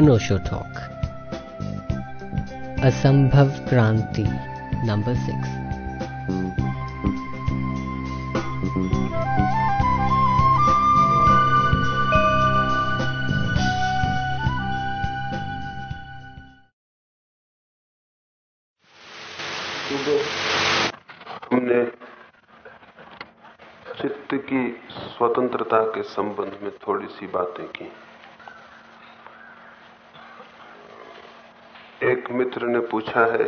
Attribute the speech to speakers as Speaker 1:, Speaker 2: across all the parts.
Speaker 1: नोशो talk असंभव क्रांति
Speaker 2: number six की स्वतंत्रता के संबंध में थोड़ी सी बातें की। एक मित्र ने पूछा है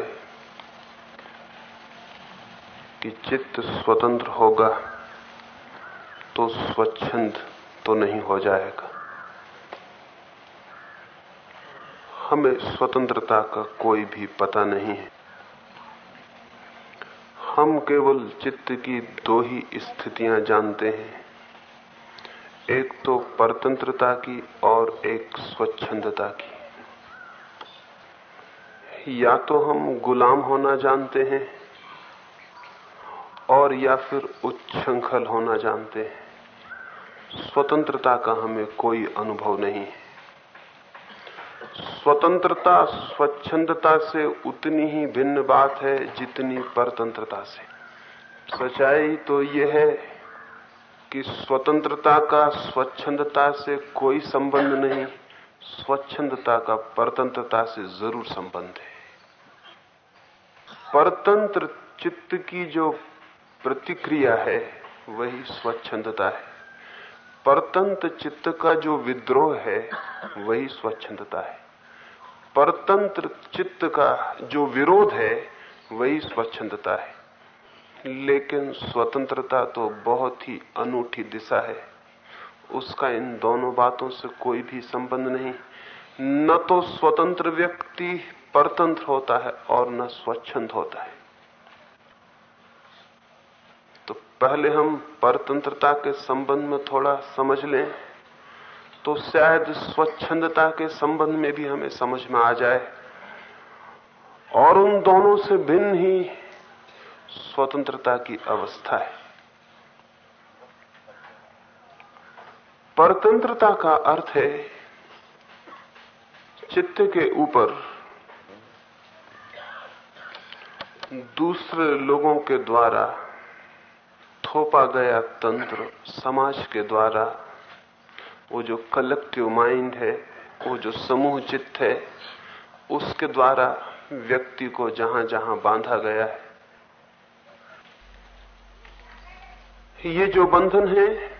Speaker 2: कि चित्त स्वतंत्र होगा तो स्वच्छंद तो नहीं हो जाएगा। हमें स्वतंत्रता का कोई भी पता नहीं है। हम केवल चित्त की दो ही स्थितियाँ जानते हैं। एक तो परतंत्रता की और एक स्वच्छंदता की। या तो हम गुलाम होना जानते हैं और या फिर उच्छृंखल होना जानते हैं। स्वतंत्रता का हमें कोई अनुभव नहीं है। स्वतंत्रता स्वच्छंदता से उतनी ही भिन्न बात है जितनी परतंत्रता से। सच्चाई तो यह है कि स्वतंत्रता का स्वच्छंदता से कोई संबंध नहीं, स्वच्छंदता का परतंत्रता से ज़रूर संबंध है। परतंत्र चित्त की जो प्रतिक्रिया है, वही स्वच्छंदता है। परतंत्र चित्त का जो विद्रोह है, वही स्वच्छंदता है। परतंत्र चित्त का जो विरोध है, वही स्वच्छंदता है। लेकिन स्वतंत्रता तो बहुत ही अनूठी दिशा है। उसका इन दोनों बातों से कोई भी संबंध नहीं। न तो स्वतंत्र व्यक्ति परतंत्र होता है और न स्वच्छंद होता है। तो पहले हम परतंत्रता के संबंध में थोड़ा समझ लें तो शायद स्वच्छंदता के संबंध में भी हमें समझ में आ जाए। और उन दोनों से भिन्न ही स्वतंत्रता की अवस्था है। परतंत्रता का अर्थ है, चित्त के ऊपर दूसरे लोगों के द्वारा थोपा गया तंत्र समाज के द्वारा, वो जो कलेक्टिव माइंड है, वो जो समूह चित्त है, उसके द्वारा व्यक्ति को जहाँ जहाँ बांधा गया है। ये जो बंधन है,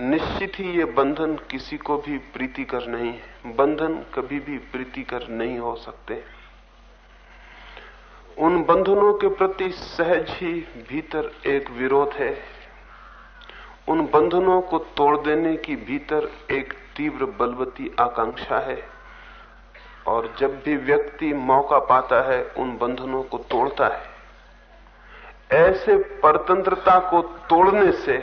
Speaker 2: निश्चित ही ये बंधन किसी को भी प्रीतिकर नहीं है। बंधन कभी भी प्रीतिकर नहीं हो सकते। उन बंधनों के प्रति सहज ही भीतर एक विरोध है। उन बंधनों को तोड़ देने की भीतर एक तीव्र बलवती आकांक्षा है। और जब भी व्यक्ति मौका पाता है, उन बंधनों को तोड़ता है। ऐसे परतंत्रता को तोड़ने से,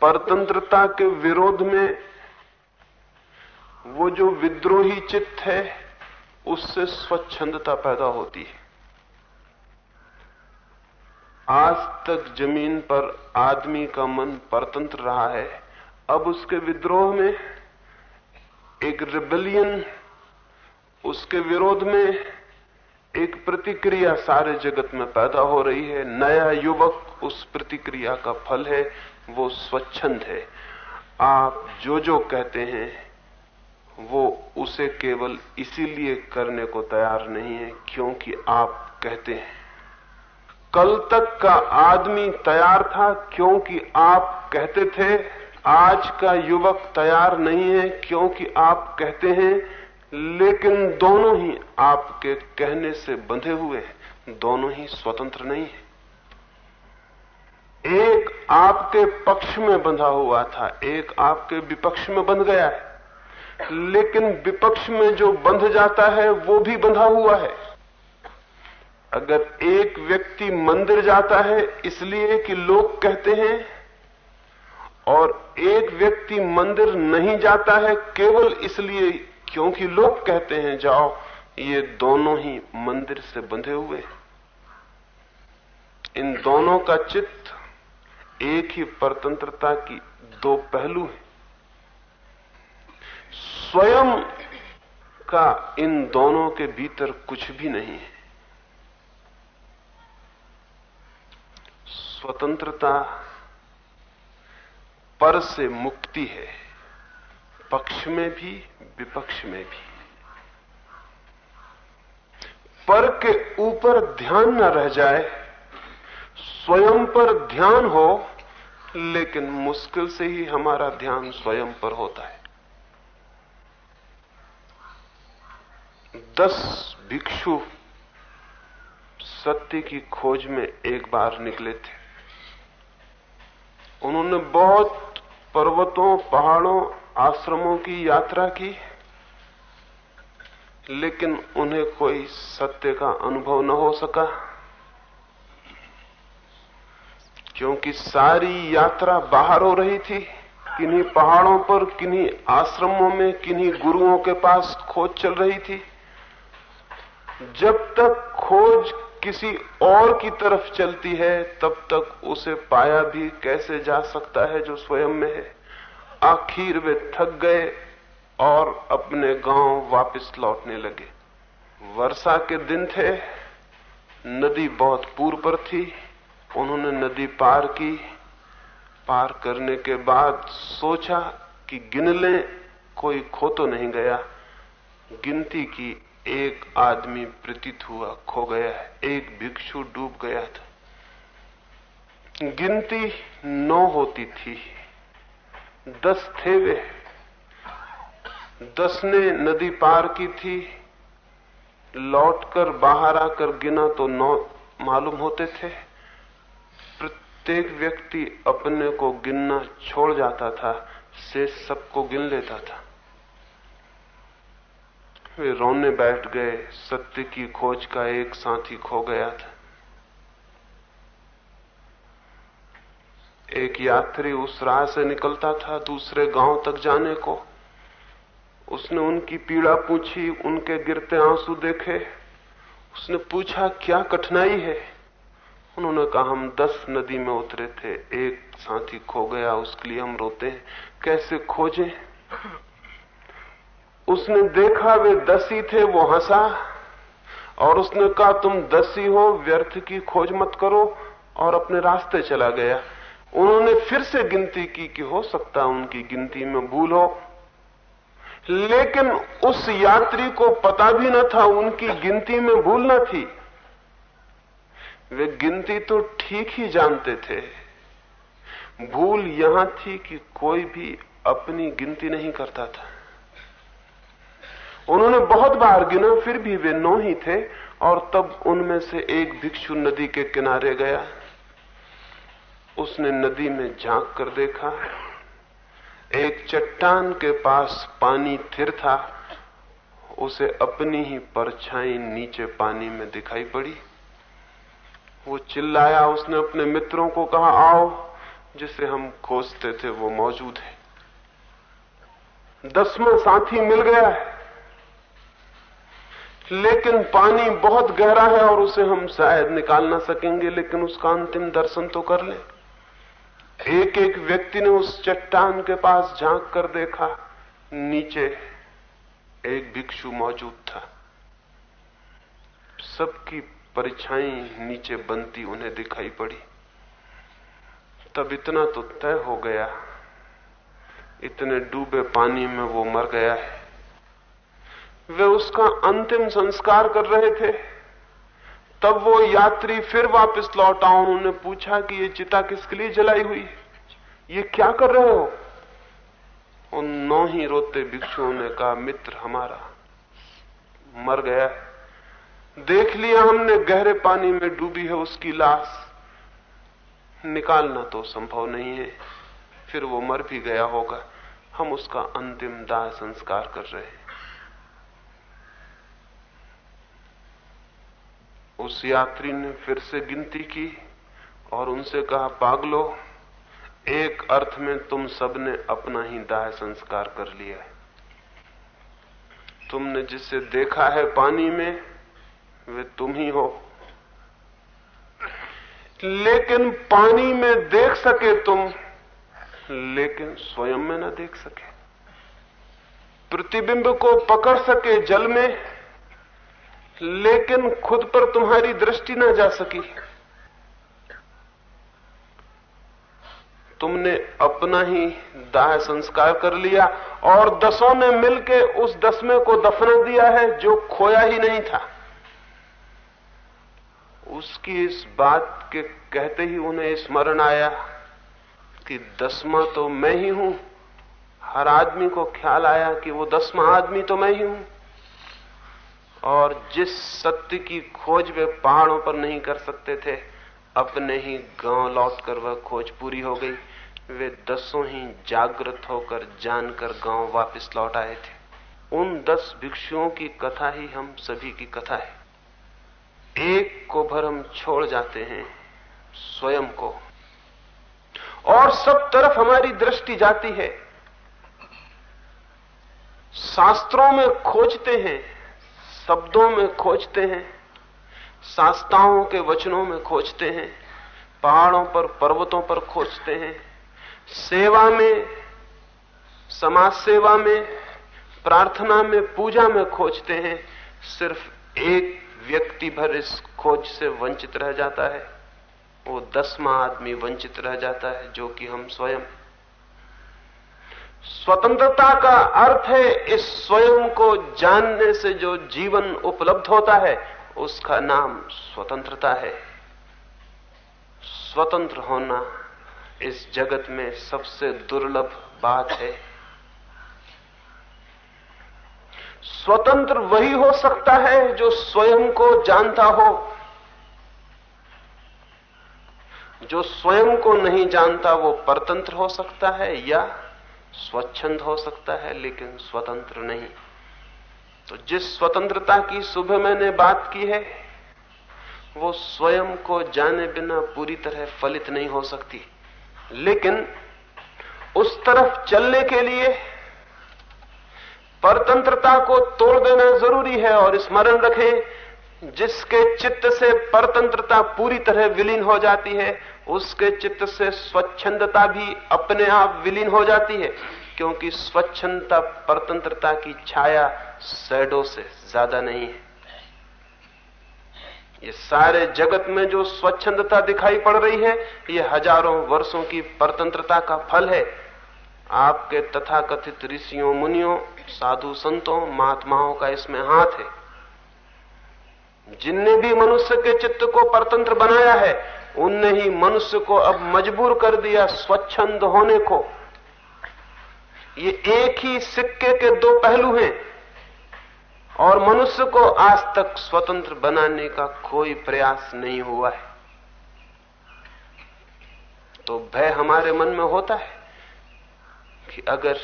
Speaker 2: परतंत्रता के विरोध में वो जो विद्रोही चित्त है, उससे स्वच्छंदता पैदा होती है। आज तक ज़मीन पर आदमी का मन परतंत्र रहा है। अब उसके विद्रोह में एक रिबेलियन उसके विरोध में एक प्रतिक्रिया सारे जगत में पैदा हो रही है। नया युवक उस प्रतिक्रिया का फल है, वो स्वच्छंद है। आप जो जो कहते हैं, वो उसे केवल इसीलिए करने को तैयार नहीं है क्योंकि आप कहते हैं। कल तक का आदमी तैयार था क्योंकि आप कहते थे, आज का युवक तैयार नहीं है क्योंकि आप कहते हैं, लेकिन दोनों ही आपके कहने से बंधे हुए हैं, दोनों ही स्वतंत्र नहीं है। एक आपके पक्ष में बंधा हुआ था, एक आपके विपक्ष में बंध गया है, लेकिन विपक्ष में जो बंध जाता है, वो भी बंधा हुआ है। अगर एक व्यक्ति मंदिर जाता है, इसलिए कि लोग कहते हैं, और एक व्यक्ति मंदिर नहीं जाता है केवल इसलिए क्योंकि लोग कहते हैं, जाओ, ये दोनों ही मंदिर से बंधे हुए इन दोनों का चित्त एक ही परतंत्रता की दो पहलू है। स्वयं का इन दोनों के भीतर कुछ भी नहीं है। स्वतंत्रता पर से मुक्ति है, पक्ष में भी, विपक्ष में भी। पर के ऊपर ध्यान न रह जाए, स्वयं पर ध्यान हो, लेकिन मुश्किल से ही हमारा ध्यान स्वयं पर होता है। दस भिक्षु सत्य की खोज में एक बार निकले थे। उन्होंने बहुत पर्वतों, पहाड़ों, आश्रमों की यात्रा की। लेकिन उन्हें कोई सत्य का अनुभव न हो सका। क्योंकि सारी यात्रा बाहर हो रही थी। किन्हीं पहाड़ों पर, किन्हीं आश्रमों में, किन्हीं गुरुओं के पास खोज चल रही थी। जब तक खोज किसी और की तरफ़ चलती है, तब तक उसे पाया भी कैसे जा सकता है जो स्वयं में है? आखिर वे थक गए और अपने गाँव वापस लौटने लगे। वर्षा के दिन थे, नदी बहुत पूर्व पर थी। उन्होंने नदी पार की। पार करने के बाद सोचा कि गिन लें, कोई खो तो नहीं गया। गिनती की एक आदमी प्रतीत हुआ, खो गया एक भिक्षु डूब गया था। गिनती नौ होती थी। दस थे वे। दस ने नदी पार की थी। लौटकर बाहर आकर गिना तो नौ मालूम होते थे। प्रत्येक व्यक्ति अपने को गिनना छोड़ जाता था से सबको गिन लेता था। वे रोने बैठ गए, सत्य की खोज का एक साथी खो गया था। एक यात्री उस राह से निकलता था दूसरे गाँव तक जाने को। उसने उनकी पीड़ा पूछी, उनके गिरते आँसू देखे। उसने पूछा, क्या कठिनाई है? उन्होंने कहा, हम दस नदी में उतरे थे, एक साथी खो गया, उसके लिए हम रोते हैं। कैसे खोजें? उसने देखा वे दसी थे, वो हंसा। और उसने कहा, तुम दसी हो, व्यर्थ की खोज मत करो और अपने रास्ते चला गया। उन्होंने फिर से गिनती की कि हो सकता उनकी गिनती में भूल हो। लेकिन उस यात्री को पता भी न था, उनकी गिनती में भूल न थी। वे गिनती तो ठीक ही जानते थे। भूल यहाँ थी कि कोई भी अपनी गिनती नहीं करता था। उन्होंने बहुत बार गिना, फिर भी वे नौ ही थे और तब उनमें से एक भिक्षु नदी के किनारे गया। उसने नदी में झाँक कर देखा। एक चट्टान के पास पानी थिर था। उसे अपनी ही परछाई नीचे पानी में दिखाई पड़ी। वो चिल्लाया, उसने अपने मित्रों को कहा, आओ, जिसे हम खोजते थे, वो मौजूद है। दसवा साथी मिल गया है। लेकिन पानी बहुत गहरा है और उसे हम शायद निकाल ना सकेंगे, लेकिन उसका अंतिम दर्शन तो कर ले। एक एक व्यक्ति ने उस चट्टान के पास झाँक कर देखा, नीचे एक भिक्षु मौजूद था। सबकी परछाई नीचे बनती उन्हें दिखाई पड़ी। तब इतना तो तय हो गया, इतने डूबे पानी में वो मर गया है। वे उसका अंतिम संस्कार कर रहे थे। तब वो यात्री फिर वापस लौटा उन्होंने पूछा कि ये चिता किसके लिए जलाई हुई? ये क्या कर रहे हो? उन नौ ही रोते भिक्षुओं ने कहा, मित्र हमारा मर गया देख लिया हमने, गहरे पानी में डूबी है उसकी लाश। निकालना तो संभव नहीं है, फिर वो मर भी गया होगा। हम उसका अंतिम दाह संस्कार कर रहे हैं। उस यात्री ने फिर से गिनती की और उनसे कहा, पागलो, एक अर्थ में तुम सबने अपना ही दाह संस्कार कर लिया है। तुमने जिसे देखा है पानी में, वे तुम ही हो। लेकिन पानी में देख सके तुम, लेकिन स्वयं में न देख सके। प्रतिबिंब को पकड़ सके जल में लेकिन खुद पर तुम्हारी दृष्टि ना जा सकी। तुमने अपना ही दाह संस्कार कर लिया और दसों ने मिलके उस दसवें को दफना दिया है जो खोया ही नहीं था। उसकी इस बात के कहते ही उन्हें स्मरण आया कि दसवा तो मैं ही हूँ। हर आदमी को ख्याल आया कि वो दसवा आदमी तो मैं ही हूँ। और जिस सत्य की खोज वे पहाड़ों पर नहीं कर सकते थे, अपने ही गाँव लौटकर वह खोज पूरी हो गई। वे दसों ही जागृत होकर जानकर गाँव वापस लौट आए थे। उन दस भिक्षुओं की कथा ही हम सभी की कथा है। एक को भर हम छोड़ जाते हैं स्वयं को। और सब तरफ़ हमारी दृष्टि जाती है। शास्त्रों में खोजते हैं शब्दों में खोजते हैं शास्त्राओं के वचनों में खोजते हैं, पहाड़ों पर, पर्वतों पर खोजते हैं। सेवा में, समाज सेवा में, प्रार्थना में, पूजा में खोजते हैं। सिर्फ़ एक व्यक्ति भर इस खोज से वंचित रह जाता है। वो दसवा आदमी वंचित रह जाता है, जो कि हम स्वयं स्वतंत्रता का अर्थ है इस स्वयं को जानने से जो जीवन उपलब्ध होता है, उसका नाम स्वतंत्रता है। स्वतंत्र होना इस जगत में सबसे दुर्लभ बात है। स्वतंत्र वही हो सकता है जो स्वयं को जानता हो। जो स्वयं को नहीं जानता, वो परतंत्र हो सकता है या स्वच्छंद हो सकता है, लेकिन स्वतंत्र नहीं। तो जिस स्वतंत्रता की सुबह मैंने बात की है, वो स्वयं को जाने बिना पूरी तरह फलित नहीं हो सकती। लेकिन उस तरफ़ चलने के लिए परतंत्रता को तोड़ देना ज़रूरी है और स्मरण रखें जिसके चित्त से परतंत्रता पूरी तरह विलीन हो जाती है, उसके चित्त से स्वच्छंदता भी अपने आप विलीन हो जाती है, क्योंकि स्वच्छंदता परतंत्रता की छाया सैडो से ज़्यादा नहीं है। ये सारे जगत में जो स्वच्छंदता दिखाई पड़ रही है, ये हज़ारों वर्षों की परतंत्रता का फल है। आपके तथाकथित ऋषियों, मुनियों, साधु संतों, महात्माओं का इसमें हाथ है। जिनने भी मनुष्य के चित्त को परतंत्र बनाया है, उनने ही मनुष्य को अब मजबूर कर दिया स्वच्छंद होने को। ये एक ही सिक्के के दो पहलू हैं, और मनुष्य को आज तक स्वतंत्र बनाने का कोई प्रयास नहीं हुआ है। तो भय हमारे मन में होता है कि अगर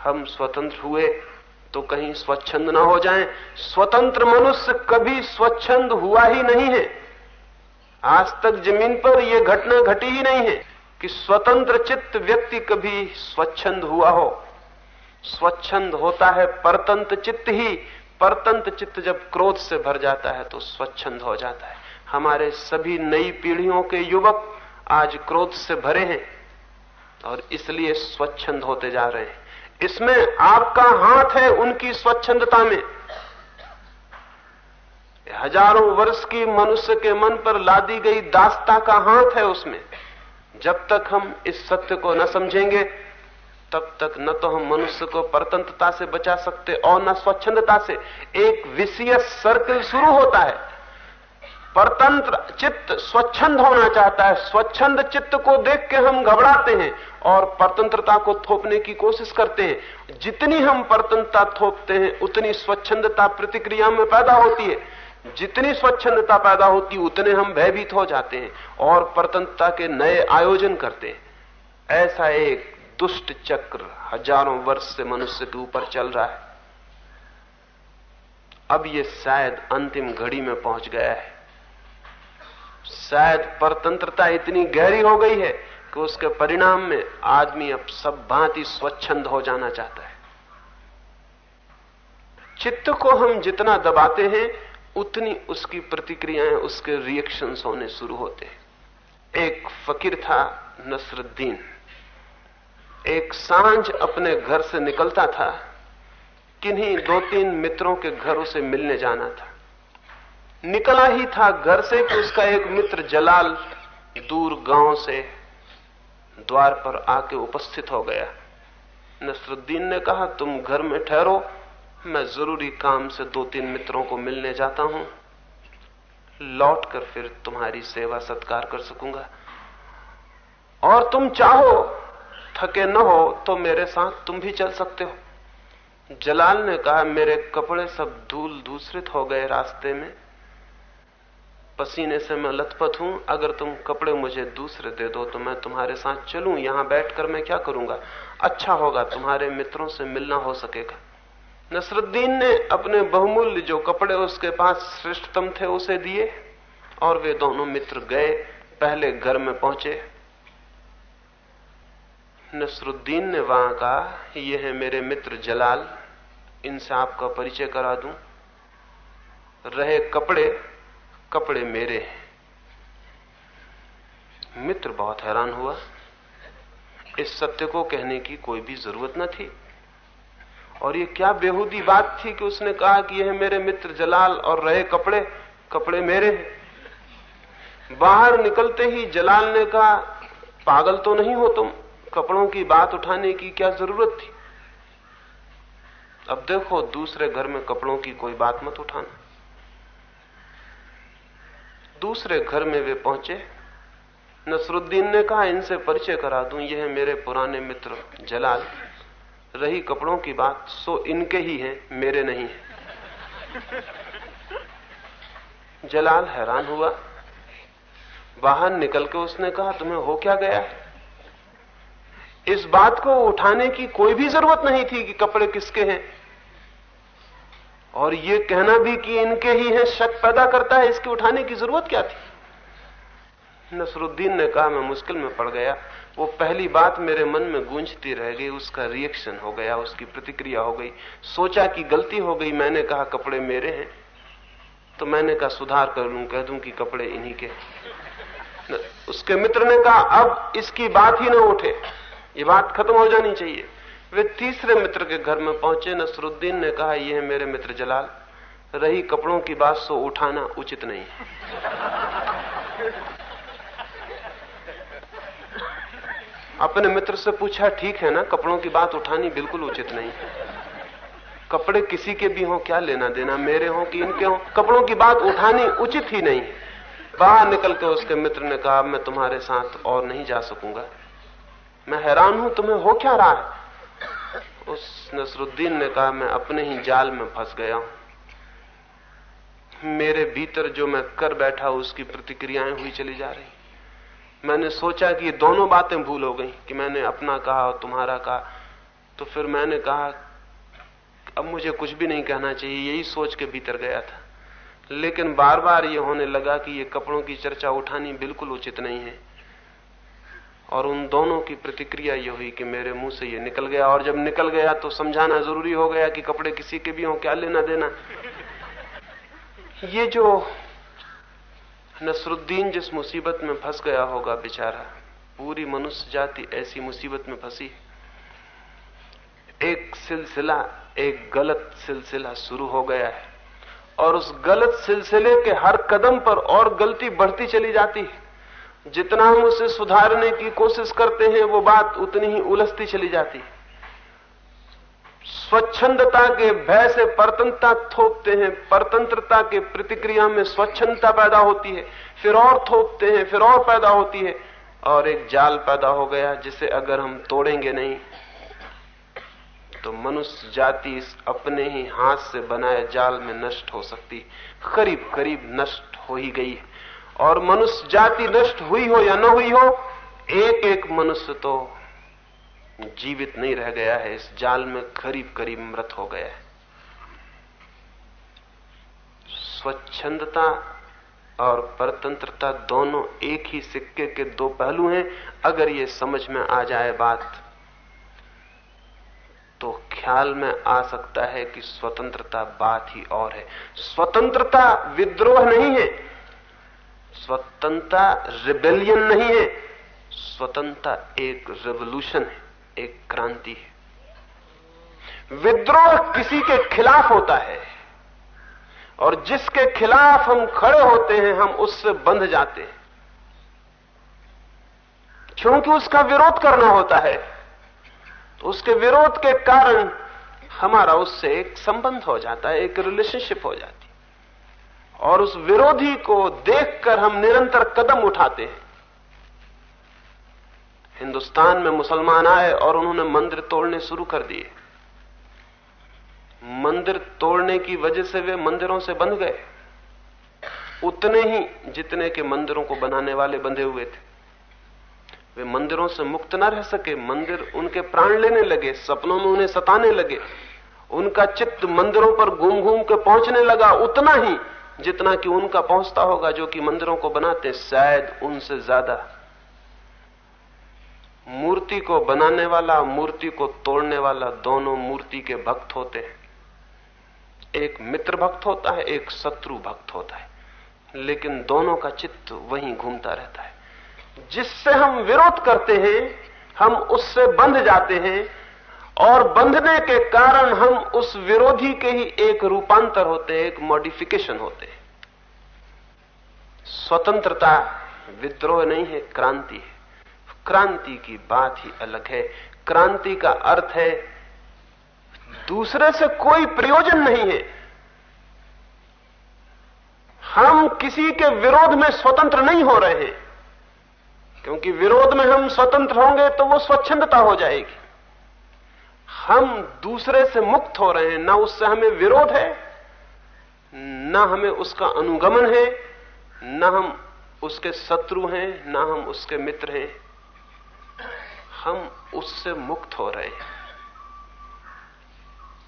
Speaker 2: हम स्वतंत्र हुए तो कहीं स्वच्छंद ना हो जाए। स्वतंत्र मनुष्य कभी स्वच्छंद हुआ ही नहीं है। आज तक ज़मीन पर यह घटना घटी ही नहीं है कि स्वतंत्र चित्त व्यक्ति कभी स्वच्छंद हुआ हो। स्वच्छंद होता है परतंत्र चित्त ही। परतंत्र चित्त जब क्रोध से भर जाता है तो स्वच्छंद हो जाता है। हमारे सभी नई पीढ़ियों के युवक आज क्रोध से भरे हैं और इसलिए स्वच्छंद होते जा रहे हैं। इसमें आपका हाथ है उनकी स्वच्छंदता में। हज़ारों वर्ष की मनुष्य के मन पर लादी गई दास्ता का हाथ है उसमें। जब तक हम इस सत्य को न समझेंगे, तब तक न तो हम मनुष्य को परतंत्रता से बचा सकते और न स्वच्छंदता से। एक विषय सर्कल शुरू होता है। परतंत्र, चित्त स्वच्छंद होना चाहता है। स्वच्छंद चित्त को देख के हम घबराते हैं और परतंत्रता को थोपने की कोशिश करते हैं। जितनी हम परतंत्रता थोपते हैं, उतनी स्वच्छंदता प्रतिक्रिया में पैदा होती है। जितनी स्वच्छंदता पैदा होती उतने हम भयभीत हो जाते हैं और परतंत्रता के नए आयोजन करते हैं। ऐसा एक दुष्ट चक्र हज़ारों वर्ष से मनुष्य के ऊपर चल रहा है। अब ये शायद अंतिम घड़ी में पहुँच गया है। शायद परतंत्रता इतनी गहरी हो गई है कि उसके परिणाम में आदमी अब सब भांति स्वच्छंद हो जाना चाहता है। चित्त को हम जितना दबाते हैं, उतनी उसकी प्रतिक्रियाएँ, उसके रिएक्शंस होने शुरू होते हैं। एक फकीर था नसरुद्दीन। एक साँझ अपने घर से निकलता था, किन्हीं दो तीन मित्रों के घर उसे मिलने जाना था। निकला ही था घर से कि उसका एक मित्र जलाल दूर गाँव से द्वार पर आके उपस्थित हो गया। नसरुद्दीन ने कहा, तुम घर में ठहरो, मैं ज़रूरी काम से दो तीन मित्रों को मिलने जाता हूँ। लौट कर फिर तुम्हारी सेवा सत्कार कर सकूँगा। और तुम चाहो, थके न हो तो मेरे साथ तुम भी चल सकते हो। जलाल ने कहा, मेरे कपड़े सब धूल दूसरित हो गए रास्ते में। पसीने से मैं लथपथ हूँ। अगर तुम कपड़े मुझे दूसरे दे दो तो मैं तुम्हारे साथ चलूँ। यहाँ बैठकर मैं क्या करूँगा? अच्छा होगा, तुम्हारे मित्रों से मिलना हो सकेगा। नसरुद्दीन ने अपने बहुमूल्य जो कपड़े उसके पास श्रेष्ठतम थे, उसे दिए और वे दोनों मित्र गए, पहले घर में पहुँचे। नसरुद्दीन ने वहाँ कहा, यह है मेरे मित्र जलाल। इनसे आपका परिचय करा दूँ। रहे कपड़े कपड़े मेरे मित्र बहुत हैरान हुआ। इस सत्य को कहने की कोई भी ज़रूरत न थी। और ये क्या बेहूदी बात थी कि उसने कहा कि यह मेरे मित्र जलाल और रहे कपड़े कपड़े मेरे हैं। बाहर निकलते ही जलाल ने कहा, पागल तो नहीं हो तुम? कपड़ों की बात उठाने की क्या ज़रूरत थी? अब देखो, दूसरे घर में कपड़ों की कोई बात मत उठाना। दूसरे घर में वे पहुँचे। नसरुद्दीन ने कहा, इनसे परिचय करा दूँ, यह मेरे पुराने मित्र जलाल। रही कपड़ों की बात, सो इनके ही हैं, मेरे नहीं है। जलाल हैरान हुआ। बाहर निकल के उसने कहा, तुम्हें हो क्या गया? इस बात को उठाने की कोई भी ज़रूरत नहीं थी कि कपड़े किसके हैं। और ये कहना भी कि इनके ही हैं, शक पैदा करता है, इसके उठाने की ज़रूरत क्या थी? नसरुद्दीन ने कहा, मैं मुश्किल में पड़ गया। वो पहली बात मेरे मन में गूंजती रह गई, उसका रिएक्शन हो गया, उसकी प्रतिक्रिया हो गई। सोचा कि गलती हो गई, मैंने कहा, कपड़े मेरे हैं। तो मैंने कहा, सुधार कर लू, कह दूँ कि कपड़े इन्हीं के उसके मित्र ने कहा, अब इसकी बात ही ना उठे। ये बात खत्म हो जानी चाहिए। वे तीसरे मित्र के घर में पहुँचे, नसरुद्दीन ने कहा, यह मेरे मित्र जलाल, रही कपड़ों की बात सो उठाना उचित नहीं। अपने मित्र से पूछा, ठीक है ना, कपड़ों की बात उठानी बिल्कुल उचित नहीं। कपड़े किसी के भी हो, क्या लेना देना, मेरे हो कि इनके हो? कपड़ों की बात उठानी उचित ही नहीं। बाहर निकल के उसके मित्र ने कहा, मैं तुम्हारे साथ और नहीं जा सकूँगा। मैं हैरान हूँ, तुम्हें हो क्या रहा है? उस नसरुद्दीन ने कहा, मैं अपने ही जाल में फंस गया हूँ। मेरे भीतर जो मैं कर बैठा उसकी प्रतिक्रियाएँ हुई चली जा रही। मैंने सोचा कि ये दोनों बातें भूल हो गई, कि मैंने अपना कहा और तुम्हारा कहा। तो फिर मैंने कहा, अब मुझे कुछ भी नहीं कहना चाहिए, यही सोच के भीतर गया था। लेकिन बार बार ये होने लगा कि ये कपड़ों की चर्चा उठानी बिल्कुल उचित नहीं है। और उन दोनों की प्रतिक्रिया ये हुई कि मेरे मुँह से ये निकल गया और जब निकल गया तो समझाना ज़रूरी हो गया कि कपड़े किसी के भी हो, क्या लेना देना। ये जो नसरुद्दीन जिस मुसीबत में फंस गया होगा बेचारा, पूरी मनुष्य जाति ऐसी मुसीबत में फंसी। एक सिलसिला, एक गलत सिलसिला शुरू हो गया है। और उस गलत सिलसिले के हर कदम पर और गलती बढ़ती चली जाती है। जितना हम उसे सुधारने की कोशिश करते हैं, वो बात उतनी ही उलझती चली जाती है। स्वच्छंदता के भय से परतंत्रता थोपते हैं, परतंत्रता के प्रतिक्रिया में स्वच्छंदता पैदा होती है, फिर और थोपते हैं, फिर और पैदा होती है, और एक जाल पैदा हो गया, जिसे अगर हम तोड़ेंगे नहीं तो मनुष्य जाति इस अपने ही हाथ से बनाए जाल में नष्ट हो सकती करीब करीब नष्ट हो ही गई और मनुष्य जाति नष्ट हुई हो या न हुई हो, एक एक मनुष्य तो जीवित नहीं रह गया है, इस जाल में करीब करीब मृत हो गया है। स्वच्छंदता और परतंत्रता दोनों एक ही सिक्के के दो पहलू हैं। अगर ये समझ में आ जाए बात तो ख्याल में आ सकता है कि स्वतंत्रता बात ही और है। स्वतंत्रता विद्रोह नहीं है स्वतंत्रता रिबेलियन नहीं है, स्वतंत्रता एक रेवोल्यूशन है, एक क्रांति है। विद्रोह किसी के खिलाफ होता है, और जिसके खिलाफ हम खड़े होते हैं, हम उससे बंध जाते हैं। क्योंकि उसका विरोध करना होता है तो उसके विरोध के कारण हमारा उससे एक संबंध हो जाता है, एक रिलेशनशिप हो जाती और उस विरोधी को देखकर हम निरंतर कदम उठाते हैं। हिंदुस्तान में मुसलमान आए और उन्होंने मंदिर तोड़ने शुरू कर दिए। मंदिर तोड़ने की वजह से वे मंदिरों से बंध गए। उतने ही जितने के मंदिरों को बनाने वाले बंधे हुए थे। वे मंदिरों से मुक्त न रह सके, मंदिर उनके प्राण लेने लगे, सपनों में उन्हें सताने लगे। उनका चित्त मंदिरों पर घूम घूम के पहुँचने लगा, उतना ही जितना कि उनका पहुँचता होगा जो कि मंदिरों को बनाते, शायद उनसे ज़्यादा। मूर्ति को बनाने वाला, मूर्ति को तोड़ने वाला दोनों मूर्ति के भक्त होते हैं। एक मित्र भक्त होता है, एक शत्रु भक्त होता है। लेकिन दोनों का चित्त वहीं घूमता रहता है। जिससे हम विरोध करते हैं, हम उससे बंध जाते हैं और बंधने के कारण हम उस विरोधी के ही एक रूपांतर होते हैं, एक मॉडिफिकेशन होते हैं। स्वतंत्रता विद्रोह नहीं है, क्रांति है। क्रांति की बात ही अलग है। क्रांति का अर्थ है, दूसरे से कोई प्रयोजन नहीं है। हम किसी के विरोध में स्वतंत्र नहीं हो रहे हैं। क्योंकि विरोध में हम स्वतंत्र होंगे तो वो स्वच्छंदता हो जाएगी। हम दूसरे से मुक्त हो रहे हैं, ना उससे हमें विरोध है, ना हमें उसका अनुगमन है, ना हम उसके शत्रु हैं, ना हम उसके मित्र हैं। हम उससे मुक्त हो रहे हैं।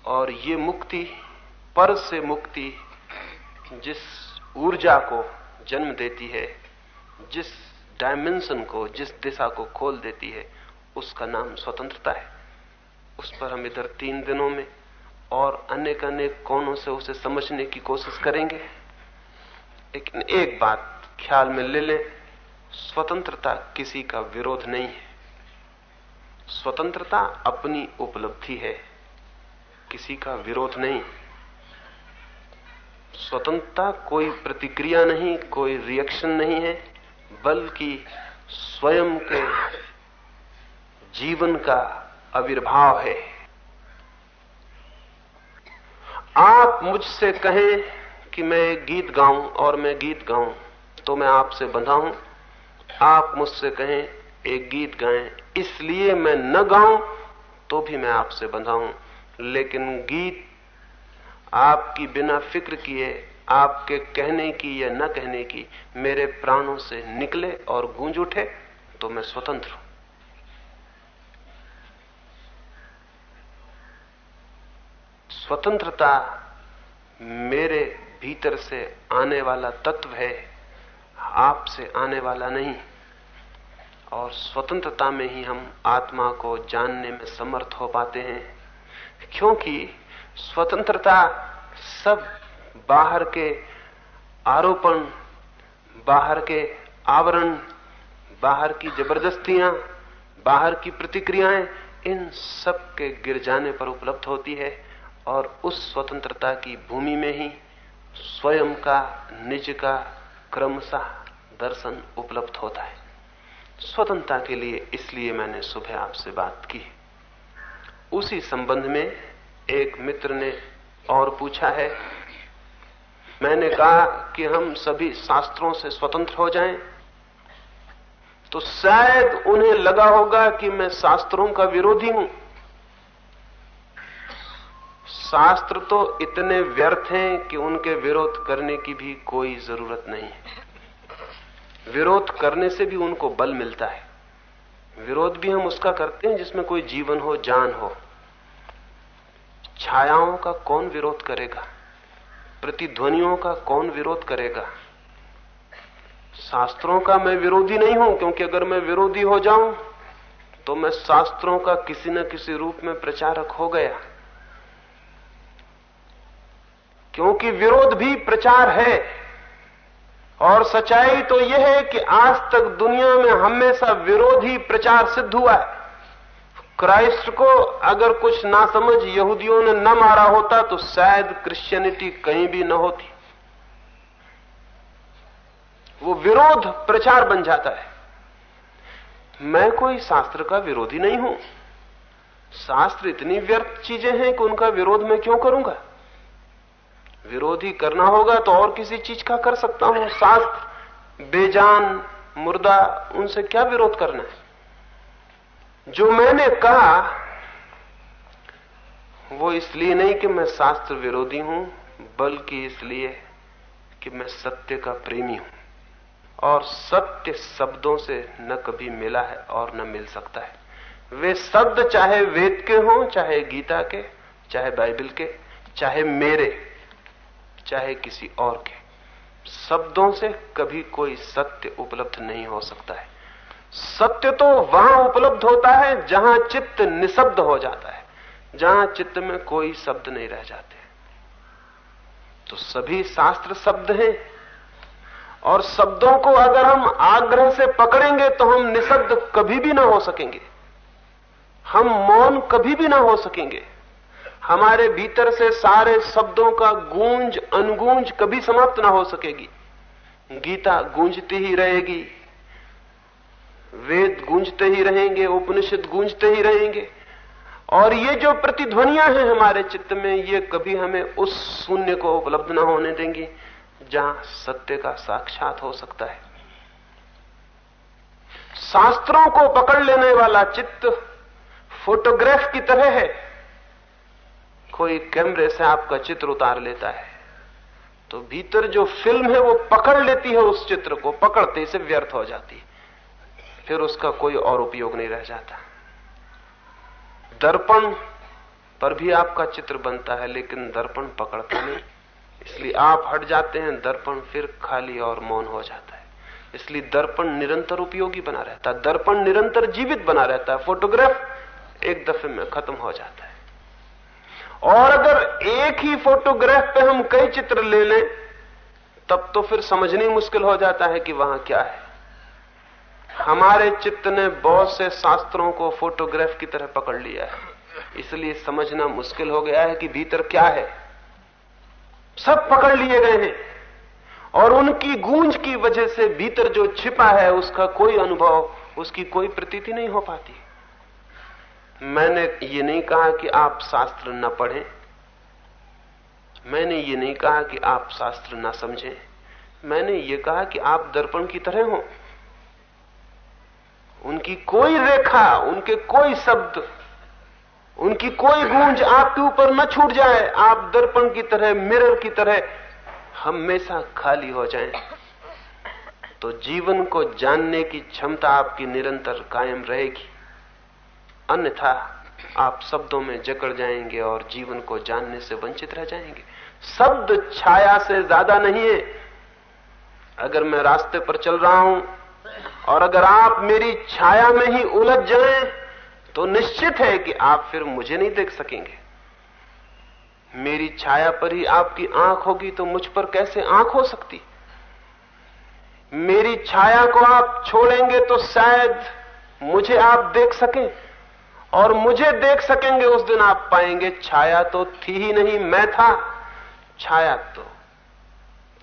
Speaker 2: और ये मुक्ति पर से मुक्ति जिस ऊर्जा को जन्म देती है, जिस डायमेंशन को, जिस दिशा को खोल देती है, उसका नाम स्वतंत्रता है। उस पर हम इधर तीन दिनों में और अनेक अनेक कोणों से उसे समझने की कोशिश करेंगे। लेकिन एक बात ख्याल में ले लें, स्वतंत्रता किसी का विरोध नहीं है। स्वतंत्रता अपनी उपलब्धि है, किसी का विरोध नहीं। स्वतंत्रता कोई प्रतिक्रिया नहीं, कोई रिएक्शन नहीं है, बल्कि स्वयं के जीवन का आविर्भाव है। आप मुझसे कहें कि मैं गीत गाऊं और मैं गीत गाऊं तो मैं आपसे बंधा हूँ आप मुझसे कहें, एक गीत गाएँ, इसलिए मैं न गाऊं तो भी मैं आपसे बंधा हूँ लेकिन गीत आपकी बिना फ़िक्र किए, आपके कहने की या न कहने की, मेरे प्राणों से निकले और गूंज उठे तो मैं स्वतंत्र हूँ। स्वतंत्रता मेरे भीतर से आने वाला तत्व है, आपसे आने वाला नहीं। और स्वतंत्रता में ही हम आत्मा को जानने में समर्थ हो पाते हैं। क्योंकि स्वतंत्रता सब बाहर के आरोपण, बाहर के आवरण, बाहर की जबरदस्तियाँ, बाहर की प्रतिक्रियाएँ, इन सब के गिर जाने पर उपलब्ध होती है। और उस स्वतंत्रता की भूमि में ही स्वयं का, निज का क्रमशः दर्शन उपलब्ध होता है। स्वतंत्रता के लिए इसलिए मैंने सुबह आपसे बात की। उसी संबंध में एक मित्र ने और पूछा है, मैंने कहा कि हम सभी शास्त्रों से स्वतंत्र हो जाएँ तो शायद उन्हें लगा होगा कि मैं शास्त्रों का विरोधी हूँ। शास्त्र तो इतने व्यर्थ हैं कि उनके विरोध करने की भी कोई ज़रूरत नहीं है। विरोध करने से भी उनको बल मिलता है। विरोध भी हम उसका करते हैं जिसमें कोई जीवन हो, जान हो। छायाओं का कौन विरोध करेगा? प्रतिध्वनियों का कौन विरोध करेगा? शास्त्रों का मैं विरोधी नहीं हूँ, क्योंकि अगर मैं विरोधी हो जाऊँ तो मैं शास्त्रों का किसी न किसी रूप में प्रचारक हो गया। क्योंकि विरोध भी प्रचार है। और सच्चाई तो यह है कि आज तक दुनिया में हमेशा विरोधी प्रचार सिद्ध हुआ है। क्राइस्ट को अगर कुछ ना समझ यहूदियों ने न मारा होता तो शायद क्रिश्चियनिटी कहीं भी न होती। वो विरोध प्रचार बन जाता है। मैं कोई शास्त्र का विरोधी नहीं हूँ। शास्त्र इतनी व्यर्थ चीज़ें हैं कि उनका विरोध मैं क्यों करूँगा? विरोधी करना होगा तो और किसी चीज़ का कर सकता हूँ। शास्त्र बेजान, मुर्दा, उनसे क्या विरोध करना है? जो मैंने कहा, वो इसलिए नहीं कि मैं शास्त्र विरोधी हूँ, बल्कि इसलिए कि मैं सत्य का प्रेमी हूँ। और सत्य शब्दों से न कभी मिला है और न मिल सकता है। वे शब्द चाहे वेद के हों, चाहे गीता के, चाहे बाइबल के, चाहे मेरे चाहे किसी और के। शब्दों से कभी कोई सत्य उपलब्ध नहीं हो सकता है। सत्य तो वहाँ उपलब्ध होता है जहाँ चित्त निशब्द हो जाता है, जहाँ चित्त में कोई शब्द नहीं रह जाते। तो सभी शास्त्र शब्द हैं, और शब्दों को अगर हम आग्रह से पकड़ेंगे तो हम निशब्द कभी भी ना हो सकेंगे। हम मौन कभी भी ना हो सकेंगे। हमारे भीतर से सारे शब्दों का गूंज, अनगूंज कभी समाप्त ना हो सकेगी। गीता गूंजती ही रहेगी। वेद गूंजते ही रहेंगे, उपनिषद गूंजते ही रहेंगे। और ये जो प्रतिध्वनियाँ हैं हमारे चित्त में, ये कभी हमें उस शून्य को उपलब्ध ना होने देंगी, जहाँ सत्य का साक्षात हो सकता है। शास्त्रों को पकड़ लेने वाला चित्त फोटोग्राफ की तरह है। कोई कैमरे से आपका चित्र उतार लेता है तो भीतर जो फ़िल्म है वो पकड़ लेती है उस चित्र को, पकड़ते से व्यर्थ हो जाती है। फिर उसका कोई और उपयोग नहीं रह जाता। दर्पण पर भी आपका चित्र बनता है, लेकिन दर्पण पकड़ता नहीं। इसलिए आप हट जाते हैं, दर्पण फिर खाली और मौन हो जाता है। इसलिए दर्पण निरंतर उपयोगी बना रहता है। दर्पण निरंतर जीवित बना रहता है। फोटोग्राफ एक दफे में खत्म हो जाता है। और अगर एक ही फोटोग्राफ पे हम कई चित्र ले लें, तब तो फिर समझने मुश्किल हो जाता है कि वहाँ क्या है। हमारे चित्त ने बहुत से शास्त्रों को फोटोग्राफ की तरह पकड़ लिया है। इसलिए समझना मुश्किल हो गया है कि भीतर क्या है। सब पकड़ लिए गए हैं। और उनकी गूंज की वजह से भीतर जो छिपा है, उसका कोई अनुभव, उसकी कोई प्रतीति नहीं हो पाती। मैंने ये नहीं कहा कि आप शास्त्र न पढ़ें। मैंने ये नहीं कहा कि आप शास्त्र न समझें। मैंने ये कहा कि आप दर्पण की तरह हो। उनकी कोई रेखा, उनके कोई शब्द, उनकी कोई गूंज आपके ऊपर न छूट जाए। आप दर्पण की तरह, मिरर की तरह हमेशा खाली हो जाएँ। तो जीवन को जानने की क्षमता आपकी निरंतर कायम रहेगी। अन्यथा आप शब्दों में जकड़ जाएँगे और जीवन को जानने से वंचित रह जाएँगे। शब्द छाया से ज़्यादा नहीं है। अगर मैं रास्ते पर चल रहा हूँ और अगर आप मेरी छाया में ही उलझ जाएँ तो निश्चित है कि आप फिर मुझे नहीं देख सकेंगे। मेरी छाया पर ही आपकी आँख होगी तो मुझ पर कैसे आँख हो सकती? मेरी छाया को आप छोड़ेंगे तो शायद मुझे आप देख सकें। और मुझे देख सकेंगे, उस दिन आप पाएँगे, छाया तो थी ही नहीं, मैं था। छाया तो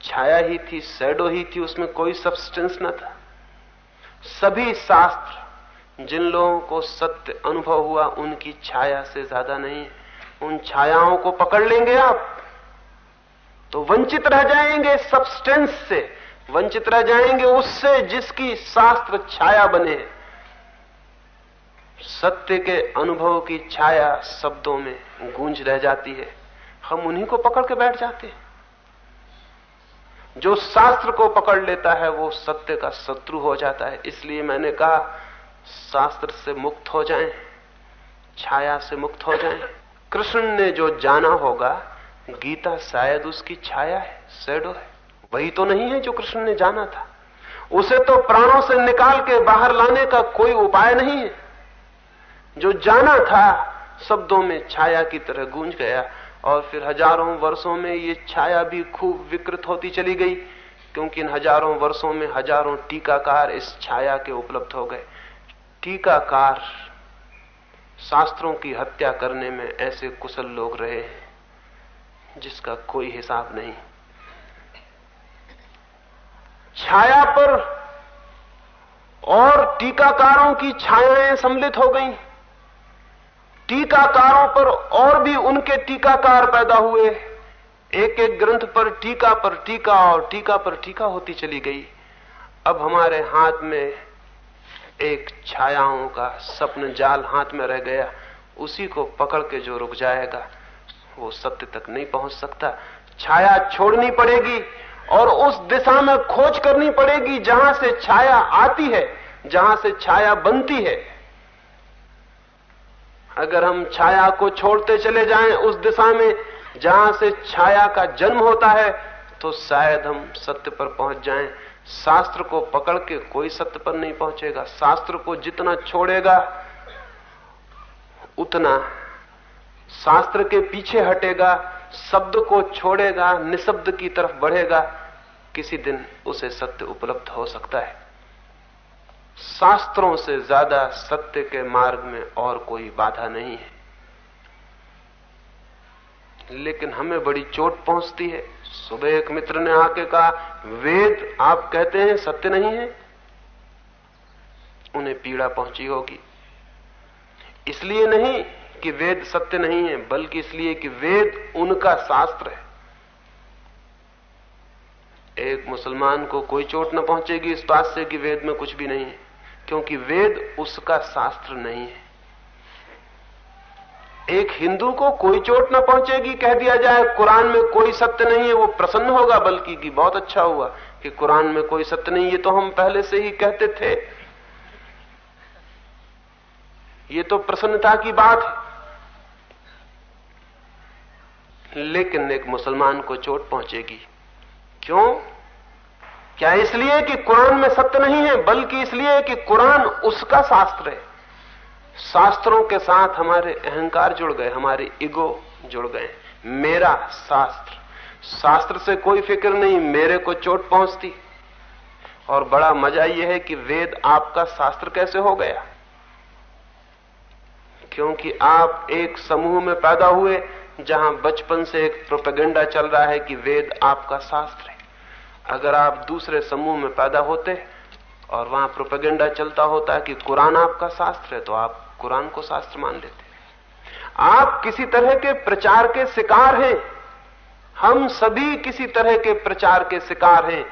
Speaker 2: छाया ही थी सैडो ही थी, उसमें कोई सब्सटेंस न था। सभी शास्त्र, जिन लोगों को सत्य अनुभव हुआ, उनकी छाया से ज़्यादा नहीं उन छायाओं को पकड़ लेंगे आप तो वंचित रह जाएँगे सब्सटेंस से। वंचित रह जाएँगे उससे जिसकी शास्त्र छाया बने। सत्य के अनुभव की छाया शब्दों में गूंज रह जाती है। हम उन्हीं को पकड़ के बैठ जाते हैं। जो शास्त्र को पकड़ लेता है वो सत्य का शत्रु हो जाता है। इसलिए मैंने कहा शास्त्र से मुक्त हो जाएँ, छाया से मुक्त हो जाएँ। कृष्ण ने जो जाना होगा गीता शायद उसकी छाया है सैडो है। वही तो नहीं है जो कृष्ण ने जाना था। उसे तो प्राणों से निकाल के बाहर लाने का कोई उपाय नहीं है। जो जाना था, शब्दों में छाया की तरह गूंज गया और फिर हज़ारों वर्षों में ये छाया भी खूब विकृत होती चली गई, क्योंकि इन हज़ारों वर्षों में हज़ारों टीकाकार इस छाया के उपलब्ध हो गए। टीकाकार शास्त्रों की हत्या करने में ऐसे कुशल लोग रहे जिसका कोई हिसाब नहीं। छाया पर और टीकाकारों की छायाएँ सम्मिलित हो गईं। टीकाकारों पर और भी उनके टीकाकार पैदा हुए। एक एक ग्रंथ पर टीका पर टीका और टीका पर टीका होती चली गई। अब हमारे हाथ में एक छायाओं का स्वप्न जाल हाथ में रह गया। उसी को पकड़ के जो रुक जाएगा, वो सत्य तक नहीं पहुँच सकता। छाया छोड़नी पड़ेगी और उस दिशा में खोज करनी पड़ेगी जहाँ से छाया आती है, जहाँ से छाया बनती है। अगर हम छाया को छोड़ते चले जाएँ उस दिशा में, जहाँ से छाया का जन्म होता है तो शायद हम सत्य पर पहुँच जाएँ। शास्त्र को पकड़ के कोई सत्य पर नहीं पहुंचेगा। शास्त्र को जितना छोड़ेगा, उतना शास्त्र के पीछे हटेगा, शब्द को छोड़ेगा, निशब्द की तरफ़ बढ़ेगा। किसी दिन उसे सत्य उपलब्ध हो सकता है। शास्त्रों से ज़्यादा सत्य के मार्ग में और कोई बाधा नहीं है। लेकिन हमें बड़ी चोट पहुँचती है। सुबह एक मित्र ने आके कहा, वेद, आप कहते हैं सत्य नहीं है? उन्हें पीड़ा पहुँची होगी। इसलिए नहीं कि वेद सत्य नहीं है, बल्कि इसलिए कि वेद उनका शास्त्र है। एक मुसलमान को कोई चोट न पहुंचेगी इस बात से कि वेद में कुछ भी नहीं है। क्योंकि वेद उसका शास्त्र नहीं है। एक हिंदू को कोई चोट ना पहुंचेगी, कह दिया जाए, कुरान में कोई सत्य नहीं है, वो प्रसन्न होगा, बल्कि कि बहुत अच्छा हुआ कि कुरान में कोई सत्य नहीं, ये तो हम पहले से ही कहते थे। ये तो प्रसन्नता की बात है। लेकिन एक मुसलमान को चोट पहुंचेगी। क्यों? क्या इसलिए कि कुरान में सत्य नहीं है, बल्कि इसलिए कि कुरान उसका शास्त्र है। शास्त्रों के साथ हमारे अहंकार जुड़ गए, हमारे ईगो जुड़ गए। मेरा शास्त्र। शास्त्र से कोई फ़िक्र नहीं, मेरे को चोट पहुँचती। और बड़ा मज़ा यह है कि वेद आपका शास्त्र कैसे हो गया? क्योंकि आप एक समूह में पैदा हुए, जहाँ बचपन से एक प्रोपेगेंडा चल रहा है कि वेद आपका शास्त्र है। अगर आप दूसरे समूह में पैदा होते और वहाँ प्रोपेगेंडा चलता होता कि कुरान आपका शास्त्र है तो आप कुरान को शास्त्र मान लेते। आप किसी तरह के प्रचार के शिकार हैं। हम सभी किसी तरह के प्रचार के शिकार हैं।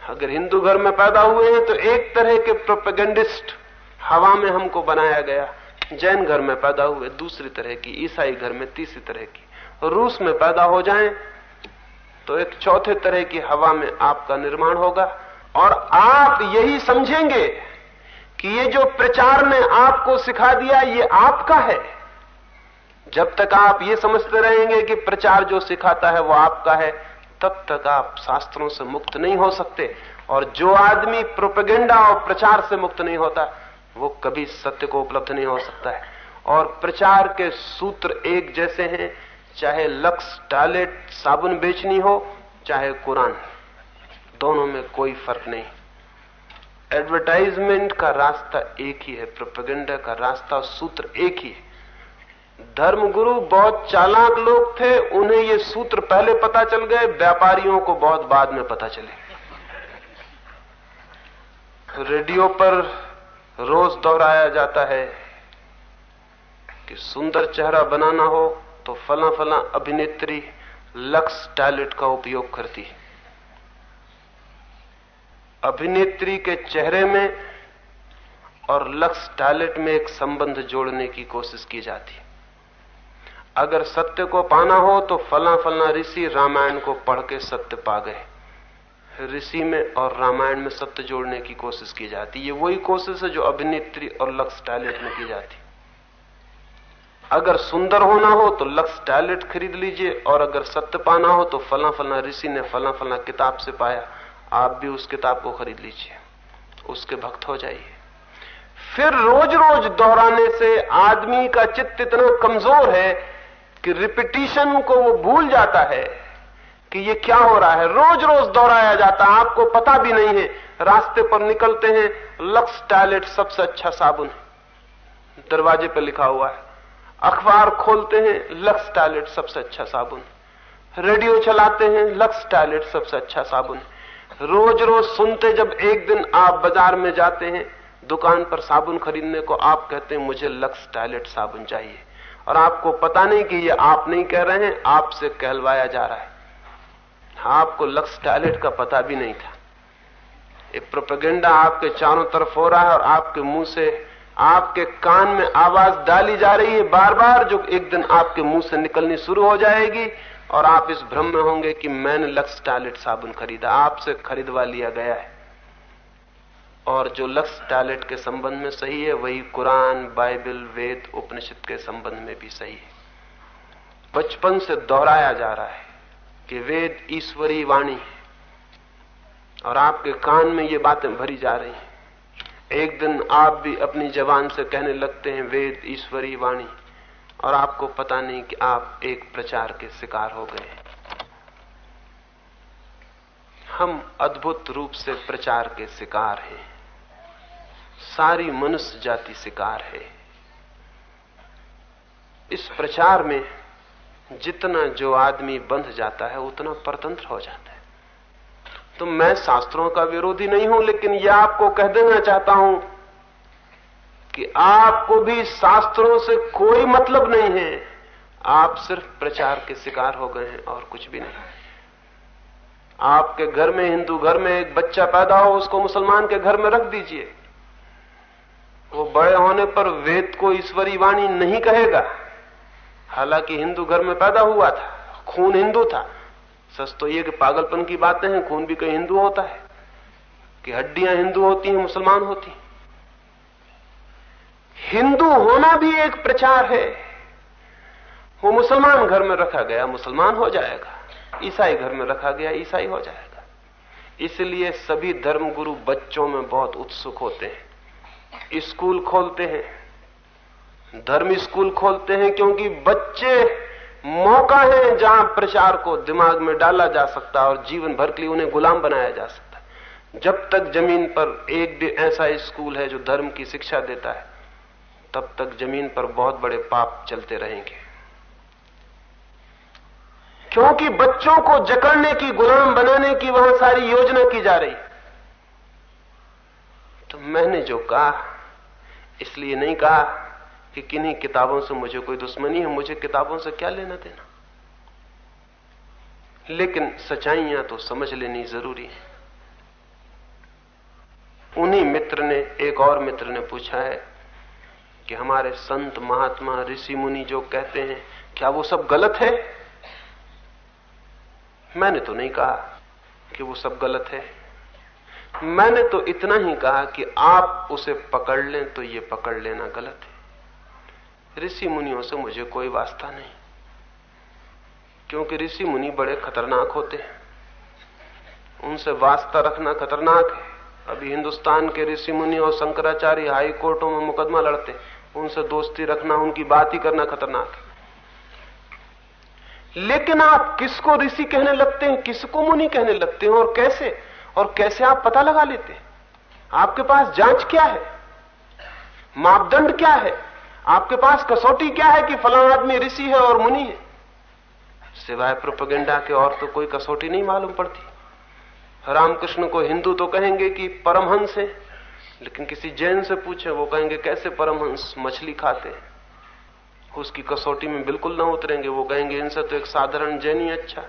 Speaker 2: अगर हिंदू घर में पैदा हुए हैं तो एक तरह के प्रोपेगेंडिस्ट हवा में हमको बनाया गया। जैन घर में पैदा हुए, दूसरी तरह की, ईसाई घर में तीसरी तरह की। रूस में पैदा हो जाएँ तो एक चौथे तरह की हवा में आपका निर्माण होगा और आप यही समझेंगे कि ये जो प्रचार ने आपको सिखा दिया, ये आपका है। जब तक आप ये समझते रहेंगे कि प्रचार जो सिखाता है वो आपका है, तब तक आप शास्त्रों से मुक्त नहीं हो सकते और जो आदमी प्रोपेगेंडा और प्रचार से मुक्त नहीं होता, वो कभी सत्य को उपलब्ध नहीं हो सकता है। और प्रचार के सूत्र एक जैसे हैं चाहे लक्स, टॉयलेट, साबुन बेचनी हो, चाहे कुरान, दोनों में कोई फ़र्क नहीं। एडवर्टाइजमेंट का रास्ता एक ही है, प्रोपेगेंडा का रास्ता सूत्र एक ही है। धर्मगुरु बहुत चालाक लोग थे, उन्हें ये सूत्र पहले पता चल गए, व्यापारियों को बहुत बाद में पता चले। रेडियो पर रोज दोहराया जाता है कि सुंदर चेहरा बनाना हो तो फला फला अभिनेत्री लक्स टैलेंट का उपयोग करती है। अभिनेत्री के चेहरे में और लक्स टैलेंट में एक संबंध जोड़ने की कोशिश की जाती अगर सत्य को पाना हो तो फला फला ऋषि रामायण को पढ़ के सत्य पा गए। ऋषि में और रामायण में सत्य जोड़ने की कोशिश की जाती ये वही कोशिश है जो अभिनेत्री और लक्स टैलेंट में की जाती अगर सुंदर होना हो तो लक्स टैलेंट खरीद लीजिए, और अगर सत्य पाना हो तो फला फला ऋषि ने फला फला किताब से पाया, आप भी उस किताब को खरीद लीजिए, उसके भक्त हो जाइए। फिर रोज रोज दोहराने से आदमी का चित्त इतना कमज़ोर है कि रिपीटिशन को वो भूल जाता है कि ये क्या हो रहा है। रोज रोज दोहराया जाता है आपको पता भी नहीं है, रास्ते पर निकलते हैं लक्स टैलेट सबसे अच्छा साबुन है। दरवाजे पर लिखा हुआ है अखबार खोलते हैं, लक्स टॉयलेट सबसे अच्छा साबुन। रेडियो चलाते हैं, लक्स टॉयलेट सबसे अच्छा साबुन। रोज रोज सुनते जब एक दिन आप बाज़ार में जाते हैं, दुकान पर साबुन खरीदने को आप कहते हैं, मुझे लक्स टॉयलेट साबुन चाहिए। और आपको पता नहीं कि ये आप नहीं कह रहे हैं, आपसे कहलवाया जा रहा है। आपको लक्स टॉयलेट का पता भी नहीं था। ये प्रोपेगेंडा आपके चारों तरफ़ हो रहा है और आपके मुँह से आपके कान में आवाज़ डाली जा रही है बार बार जो एक दिन आपके मुँह से निकलनी शुरू हो जाएगी, और आप इस भ्रम में होंगे कि मैंने लक्स टॉयलेट साबुन खरीदा, आपसे खरीदवा लिया गया है। और जो लक्स टॉयलेट के संबंध में सही है, वही कुरान, बाइबल, वेद, उपनिषद के संबंध में भी सही है। बचपन से दोहराया जा रहा है कि वेद ईश्वरी वाणी है, और आपके कान में ये बातें भरी जा रही हैं। एक दिन आप भी अपनी जवान से कहने लगते हैं, वेद ईश्वरी वाणी। और आपको पता नहीं कि आप एक प्रचार के शिकार हो गए हम अद्भुत रूप से प्रचार के शिकार हैं। सारी मनुष्य जाति शिकार है। इस प्रचार में जितना जो आदमी बंध जाता है, उतना परतंत्र हो जाता है। तो मैं शास्त्रों का विरोधी नहीं हूँ, लेकिन यह आपको कह देना चाहता हूँ कि आपको भी शास्त्रों से कोई मतलब नहीं है। आप सिर्फ़ प्रचार के शिकार हो गए हैं और कुछ भी नहीं। आपके घर में, हिंदू घर में एक बच्चा पैदा हो, उसको मुसलमान के घर में रख दीजिए। वो बड़े होने पर वेद को ईश्वरी वाणी नहीं कहेगा। हालाँकि हिंदू घर में पैदा हुआ था, खून हिंदू था। सच तो ये कि पागलपन की बातें हैं, खून भी कहीं हिंदू होता है। कि हड्डियाँ हिंदू होती हैं, मुसलमान होती हिंदू होना भी एक प्रचार है। वो मुसलमान घर में रखा गया, मुसलमान हो जाएगा। ईसाई घर में रखा गया, ईसाई हो जाएगा। इसलिए सभी धर्मगुरु बच्चों में बहुत उत्सुक होते हैं। स्कूल खोलते हैं। धर्म स्कूल खोलते हैं क्योंकि बच्चे मौका है जहाँ प्रचार को दिमाग में डाला जा सकता है और जीवन भर के लिए उन्हें गुलाम बनाया जा सकता है। जब तक ज़मीन पर एक भी ऐसा स्कूल है जो धर्म की शिक्षा देता है, तब तक ज़मीन पर बहुत बड़े पाप चलते रहेंगे। क्योंकि बच्चों को जकड़ने की, गुलाम बनाने की वहाँ सारी योजना की जा रही तो मैंने जो कहा, इसलिए नहीं कहा कि किन्हीं किताबों से मुझे कोई दुश्मनी है, मुझे किताबों से क्या लेना देना? लेकिन सच्चाइयाँ तो समझ लेनी ज़रूरी है। उन्हीं मित्र ने, एक और मित्र ने पूछा है कि हमारे संत महात्मा ऋषि मुनि जो कहते हैं, क्या वो सब गलत है? मैंने तो नहीं कहा कि वो सब गलत है। मैंने तो इतना ही कहा कि आप उसे पकड़ लें तो ये पकड़ लेना गलत है। ऋषि मुनियों से मुझे कोई वास्ता नहीं। क्योंकि ऋषि मुनि बड़े खतरनाक होते हैं। उनसे वास्ता रखना खतरनाक है। अभी हिंदुस्तान के ऋषि मुनि और शंकराचार्य हाई कोर्टों में मुकदमा लड़ते उनसे दोस्ती रखना, उनकी बात ही करना खतरनाक है। लेकिन आप किसको ऋषि कहने लगते हैं, किसको मुनि कहने लगते हैं, और कैसे? और कैसे आप पता लगा लेते हैं? आपके पास जाँच क्या है? मापदंड क्या है? आपके पास कसौटी क्या है कि फला आदमी ऋषि है और मुनि है? सिवाय प्रोपेगेंडा के और तो कोई कसौटी नहीं मालूम पड़ती। रामकृष्ण को हिंदू तो कहेंगे कि परमहंस है, लेकिन किसी जैन से पूछे वो कहेंगे, कैसे परमहंस मछली खाते हैं? उसकी कसौटी में बिल्कुल ना उतरेंगे, वो कहेंगे, इनसे तो एक साधारण जैन ही अच्छा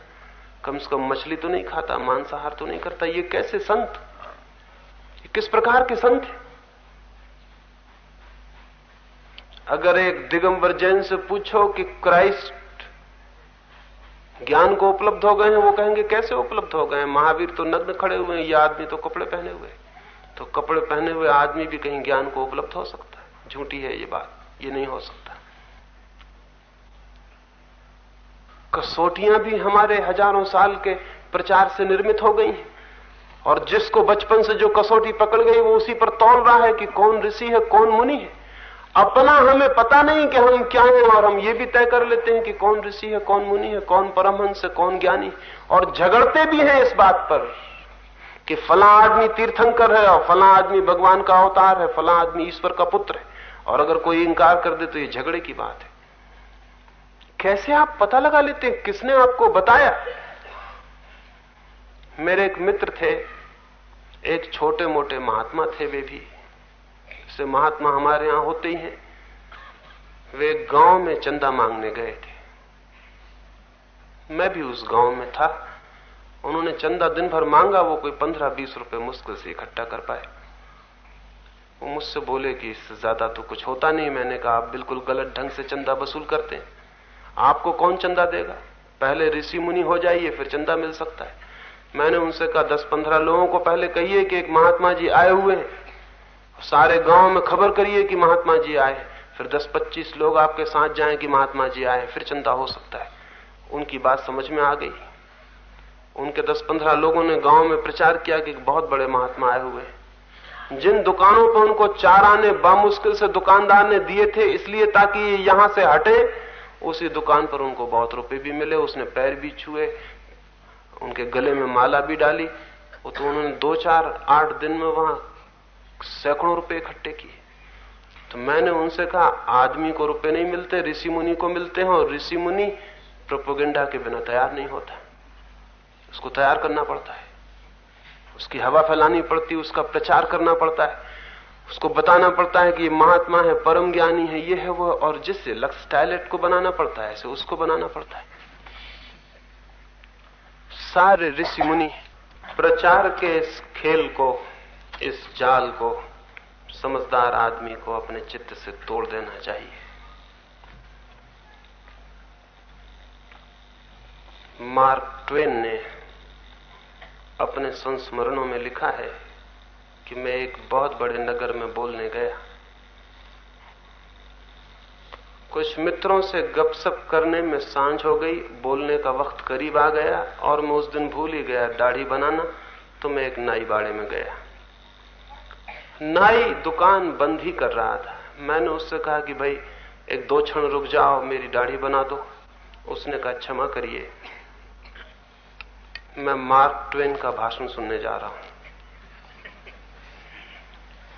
Speaker 2: कम से कम मछली तो नहीं खाता, मांसाहार तो नहीं करता। ये कैसे संत? ये किस प्रकार के संत है? अगर एक दिगंबर जैन से पूछो कि क्राइस्ट ज्ञान को उपलब्ध हो गए हैं, वो कहेंगे, कैसे उपलब्ध हो गए हैं? महावीर तो नग्न खड़े हुए हैं, ये आदमी तो कपड़े पहने हुए तो कपड़े पहने हुए आदमी भी कहीं ज्ञान को उपलब्ध हो सकता है। झूठी है ये बात, ये नहीं हो सकता। कसौटियाँ भी हमारे हज़ारों साल के प्रचार से निर्मित हो गई हैं। और जिसको बचपन से जो कसौटी पकड़ गई, वो उसी पर तौल रहा है कि कौन ऋषि है, कौन मुनि है। अपना हमें पता नहीं कि हम क्या हैं और हम ये भी तय कर लेते हैं कि कौन ऋषि है, कौन मुनि है, कौन परमहंस है, कौन ज्ञानी। और झगड़ते भी हैं इस बात पर कि फला आदमी तीर्थंकर है और फला आदमी भगवान का अवतार है, फला आदमी ईश्वर का पुत्र है। और अगर कोई इंकार कर दे तो ये झगड़े की बात है। कैसे आप पता लगा लेते हैं? किसने आपको बताया? मेरे एक मित्र थे, एक छोटे मोटे महात्मा थे वे भी। से महात्मा हमारे यहाँ होते ही हैं। वे गाँव में चंदा मांगने गए थे। मैं भी उस गाँव में था। उन्होंने चंदा दिन भर मांगा, वो कोई पंद्रह बीस रुपए मुश्किल से इकट्ठा कर पाए। वो मुझसे बोले कि इससे ज़्यादा तो कुछ होता नहीं। मैंने कहा, आप बिल्कुल गलत ढंग से चंदा वसूल करते हैं। आपको कौन चंदा देगा? पहले ऋषि मुनि हो जाइए, फिर चंदा मिल सकता है। मैंने उनसे कहा, दस पंद्रह लोगों को पहले कहिए कि एक महात्मा जी आए हुए हैं। सारे गाँव में खबर करिए कि महात्मा जी आए, फिर दस पच्चीस लोग आपके साथ जाएँ कि महात्मा जी आए, फिर चिंता हो सकता है। उनकी बात समझ में आ गई। उनके दस पंद्रह लोगों ने गाँव में प्रचार किया कि बहुत बड़े महात्मा आए हुए जिन दुकानों पर उनको चार आने बामुश्किल से दुकानदार ने दिए थे, इसलिए ताकि यहाँ से हटे, उसी दुकान पर उनको बहुत रुपए भी मिले, उसने पैर भी छुए, उनके गले में माला भी डाली। वो तो उन्होंने दो चार आठ दिन में वहाँ सैकड़ों रुपए इकट्ठे किए। तो मैंने उनसे कहा, आदमी को रुपए नहीं मिलते, ऋषि मुनि को मिलते हैं और ऋषि मुनि प्रोपोगेंडा के बिना तैयार नहीं होता। उसको तैयार करना पड़ता है। उसकी हवा फैलानी पड़ती उसका प्रचार करना पड़ता है। उसको बताना पड़ता है कि ये महात्मा है, परम ज्ञानी है, ये है वो, और जिससे लक्स टॉयलेट को बनाना पड़ता है, ऐसे उसको बनाना पड़ता है। सारे ऋषि मुनि प्रचार के इस खेल को इस जाल को समझदार आदमी को अपने चित्त से तोड़ देना चाहिए। मार्क ट्वेन ने अपने संस्मरणों में लिखा है कि मैं एक बहुत बड़े नगर में बोलने गया। कुछ मित्रों से गपसप करने में साँझ हो गई, बोलने का वक्त करीब आ गया और मैं उस दिन भूल ही गया, दाढ़ी बनाना तो मैं एक नाई बाड़े में गया। नाई दुकान बंद ही कर रहा था। मैंने उससे कहा कि भाई, एक दो क्षण रुक जाओ, मेरी दाढ़ी बना दो। उसने कहा, क्षमा करिए। मैं मार्क ट्वेन का भाषण सुनने जा रहा हूँ।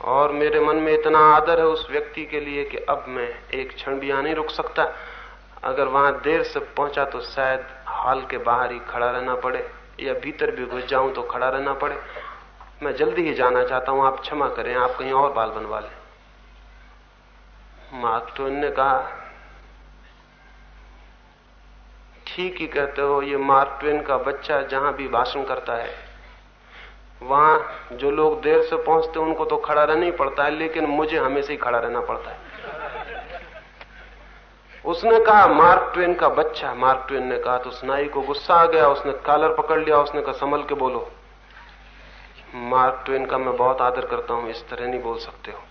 Speaker 2: और मेरे मन में इतना आदर है उस व्यक्ति के लिए कि अब मैं एक क्षण भी नहीं रुक सकता। अगर वहाँ देर से पहुँचा तो शायद हाल के बाहर ही खड़ा रहना पड़े, या भीतर भी घुस जाऊँ तो खड़ा रहना पड़े। मैं जल्दी ही जाना चाहता हूँ, आप क्षमा करें, आप कहीं और बाल बनवा लें। मार्क ट्वेन ने कहा, ठीक ही कहते हो, ये मार्क ट्वेन का बच्चा जहाँ भी भाषण करता है, वहाँ जो लोग देर से पहुँचते उनको तो खड़ा रहना ही पड़ता है, लेकिन मुझे हमेशा ही खड़ा रहना पड़ता है। उसने कहा मार्क ट्वेन का बच्चा। मार्क ट्वेन ने कहा तो स्नाई को गुस्सा आ गया, उसने कॉलर पकड़ लिया, उसने कहा, संभल के बोलो। मार्क ट्वेन का मैं बहुत आदर करता हूँ, इस तरह नहीं बोल सकते हो।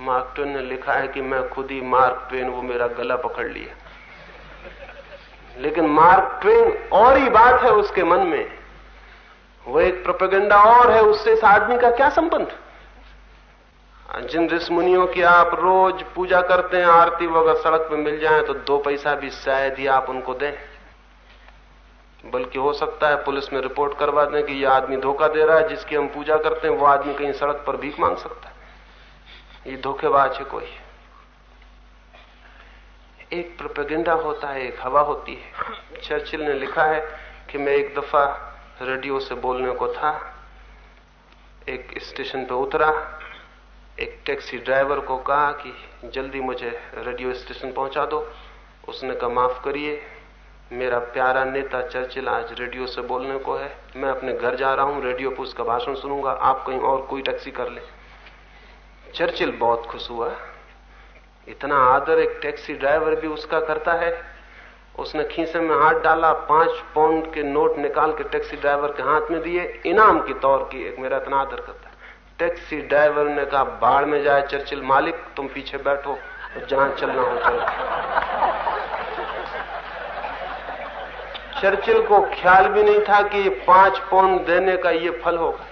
Speaker 2: मार्क ट्वेन ने लिखा है कि मैं खुद ही मार्क ट्वेन, वो मेरा गला पकड़ लिया। लेकिन मार्क ट्वेन और ही बात है उसके मन में। वो एक प्रोपेगेंडा और है, उससे इस आदमी का क्या संबंध? जिन ऋषि मुनियों की आप रोज पूजा करते हैं, आरती वगैरह सड़क पे मिल जाए तो दो पैसा भी शायद ही आप उनको दें। बल्कि हो सकता है पुलिस में रिपोर्ट करवा दें कि यह आदमी धोखा दे रहा है, जिसकी हम पूजा करते हैं, वो आदमी कहीं सड़क पर भीख मांग सकता है। ये धोखेबाज है कोई। एक प्रोपेगेंडा होता है, एक हवा होती है। चर्चिल ने लिखा है कि मैं एक दफ़ा रेडियो से बोलने को था, एक स्टेशन पे उतरा, एक टैक्सी ड्राइवर को कहा कि जल्दी मुझे रेडियो स्टेशन पहुँचा दो। उसने कहा, माफ़ करिए। मेरा प्यारा नेता चर्चिल आज रेडियो से बोलने को है। मैं अपने घर जा रहा हूँ, रेडियो पर उसका भाषण सुनूँगा। आप कहीं और कोई टैक्सी कर ले। चर्चिल बहुत खुश हुआ। इतना आदर एक टैक्सी ड्राइवर भी उसका करता है। उसने खीसे में हाथ डाला, पाँच पाउंड के नोट निकाल के टैक्सी ड्राइवर के हाथ में दिए। इनाम के तौर की एक मेरा इतना आदर करता टैक्सी ड्राइवर ने कहा बाढ़ में जाए चर्चिल मालिक, तुम पीछे बैठो, जहाँ चलना हो चलो। चर्चिल को ख्याल भी नहीं था कि पाँच पाउंड देने का ये फल होगा।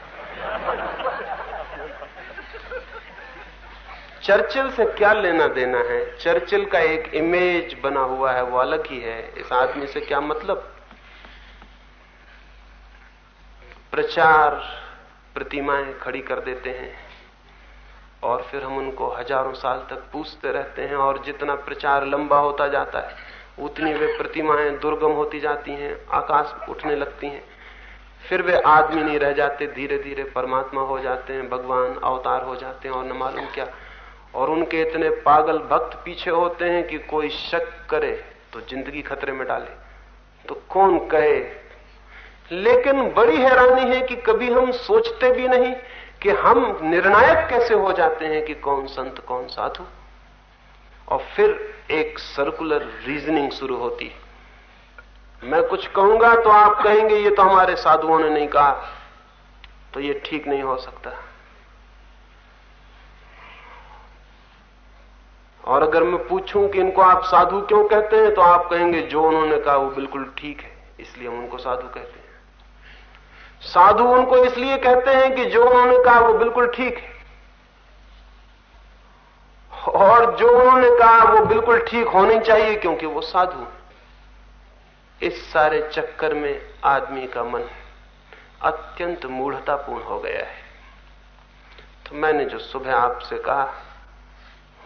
Speaker 2: चर्चिल से क्या लेना देना है? चर्चिल का एक इमेज बना हुआ है, वो अलग ही है। इस आदमी से क्या मतलब? प्रचार, प्रतिमाएँ खड़ी कर देते हैं और फिर हम उनको हज़ारों साल तक पूछते रहते हैं और जितना प्रचार लंबा होता जाता है उतनी वे प्रतिमाएँ दुर्गम होती जाती हैं, आकाश उठने लगती हैं। फिर वे आदमी नहीं रह जाते धीरे धीरे परमात्मा हो जाते हैं, भगवान अवतार हो जाते हैं, और न मालूम क्या। और उनके इतने पागल भक्त पीछे होते हैं कि कोई शक करे तो ज़िंदगी खतरे में डाले। तो कौन कहे? लेकिन बड़ी हैरानी है कि कभी हम सोचते भी नहीं कि हम निर्णायक कैसे हो जाते हैं कि कौन संत, कौन साधु। और फिर एक सर्कुलर रीजनिंग शुरू होती है। मैं कुछ कहूँगा तो आप कहेंगे, ये तो हमारे साधुओं ने नहीं कहा। तो ये ठीक नहीं हो सकता। और अगर मैं पूछूँ कि इनको आप साधु क्यों कहते हैं तो आप कहेंगे, जो उन्होंने कहा वो बिल्कुल ठीक है, इसलिए हम उनको साधु कहते हैं। साधु उनको इसलिए कहते हैं कि जो उन्होंने कहा वो बिल्कुल ठीक है। और जो उन्होंने कहा, वो बिल्कुल ठीक होनी चाहिए, क्योंकि वो साधु। इस सारे चक्कर में आदमी का मन अत्यंत मूढ़तापूर्ण हो गया है। तो मैंने जो सुबह आपसे कहा,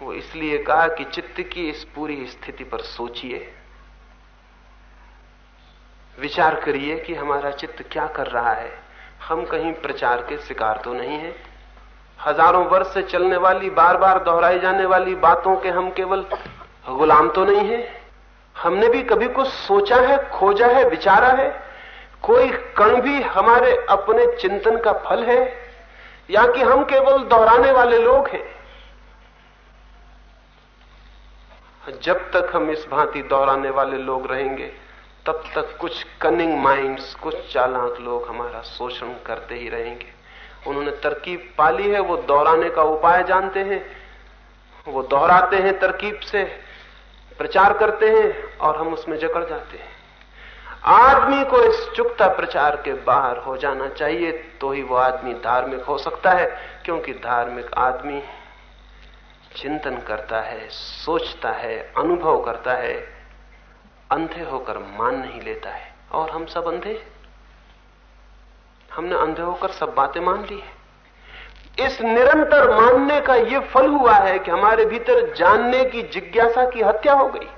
Speaker 2: वो इसलिए कहा कि चित्त की इस पूरी स्थिति पर सोचिए। विचार करिए कि हमारा चित्त क्या कर रहा है। हम कहीं प्रचार के शिकार तो नहीं है। हज़ारों वर्ष से चलने वाली बार बार दोहराई जाने वाली बातों के हम केवल गुलाम तो नहीं है। हमने भी कभी कुछ सोचा है, खोजा है, विचारा है? कोई कण भी हमारे अपने चिंतन का फल है? या कि हम केवल दोहराने वाले लोग हैं? जब तक हम इस भांति दोहराने वाले लोग रहेंगे, तब तक कुछ कनिंग माइंड्स कुछ चालाक लोग हमारा शोषण करते ही रहेंगे। उन्होंने तरकीब पाली है, वो दोहराने का उपाय जानते हैं। वो दोहराते हैं तरकीब से, प्रचार करते हैं और हम उसमें जकड़ जाते हैं। आदमी को इस चुकता प्रचार के बाहर हो जाना चाहिए तो ही वो आदमी धार्मिक हो सकता है, क्योंकि धार्मिक आदमी चिंतन करता है, सोचता है, अनुभव करता है, अंधे होकर मान नहीं लेता है। और हम सब अंधे हमने अंधे होकर सब बातें मान ली है। इस निरंतर मानने का यह फल हुआ है कि हमारे भीतर जानने की जिज्ञासा की हत्या हो गई।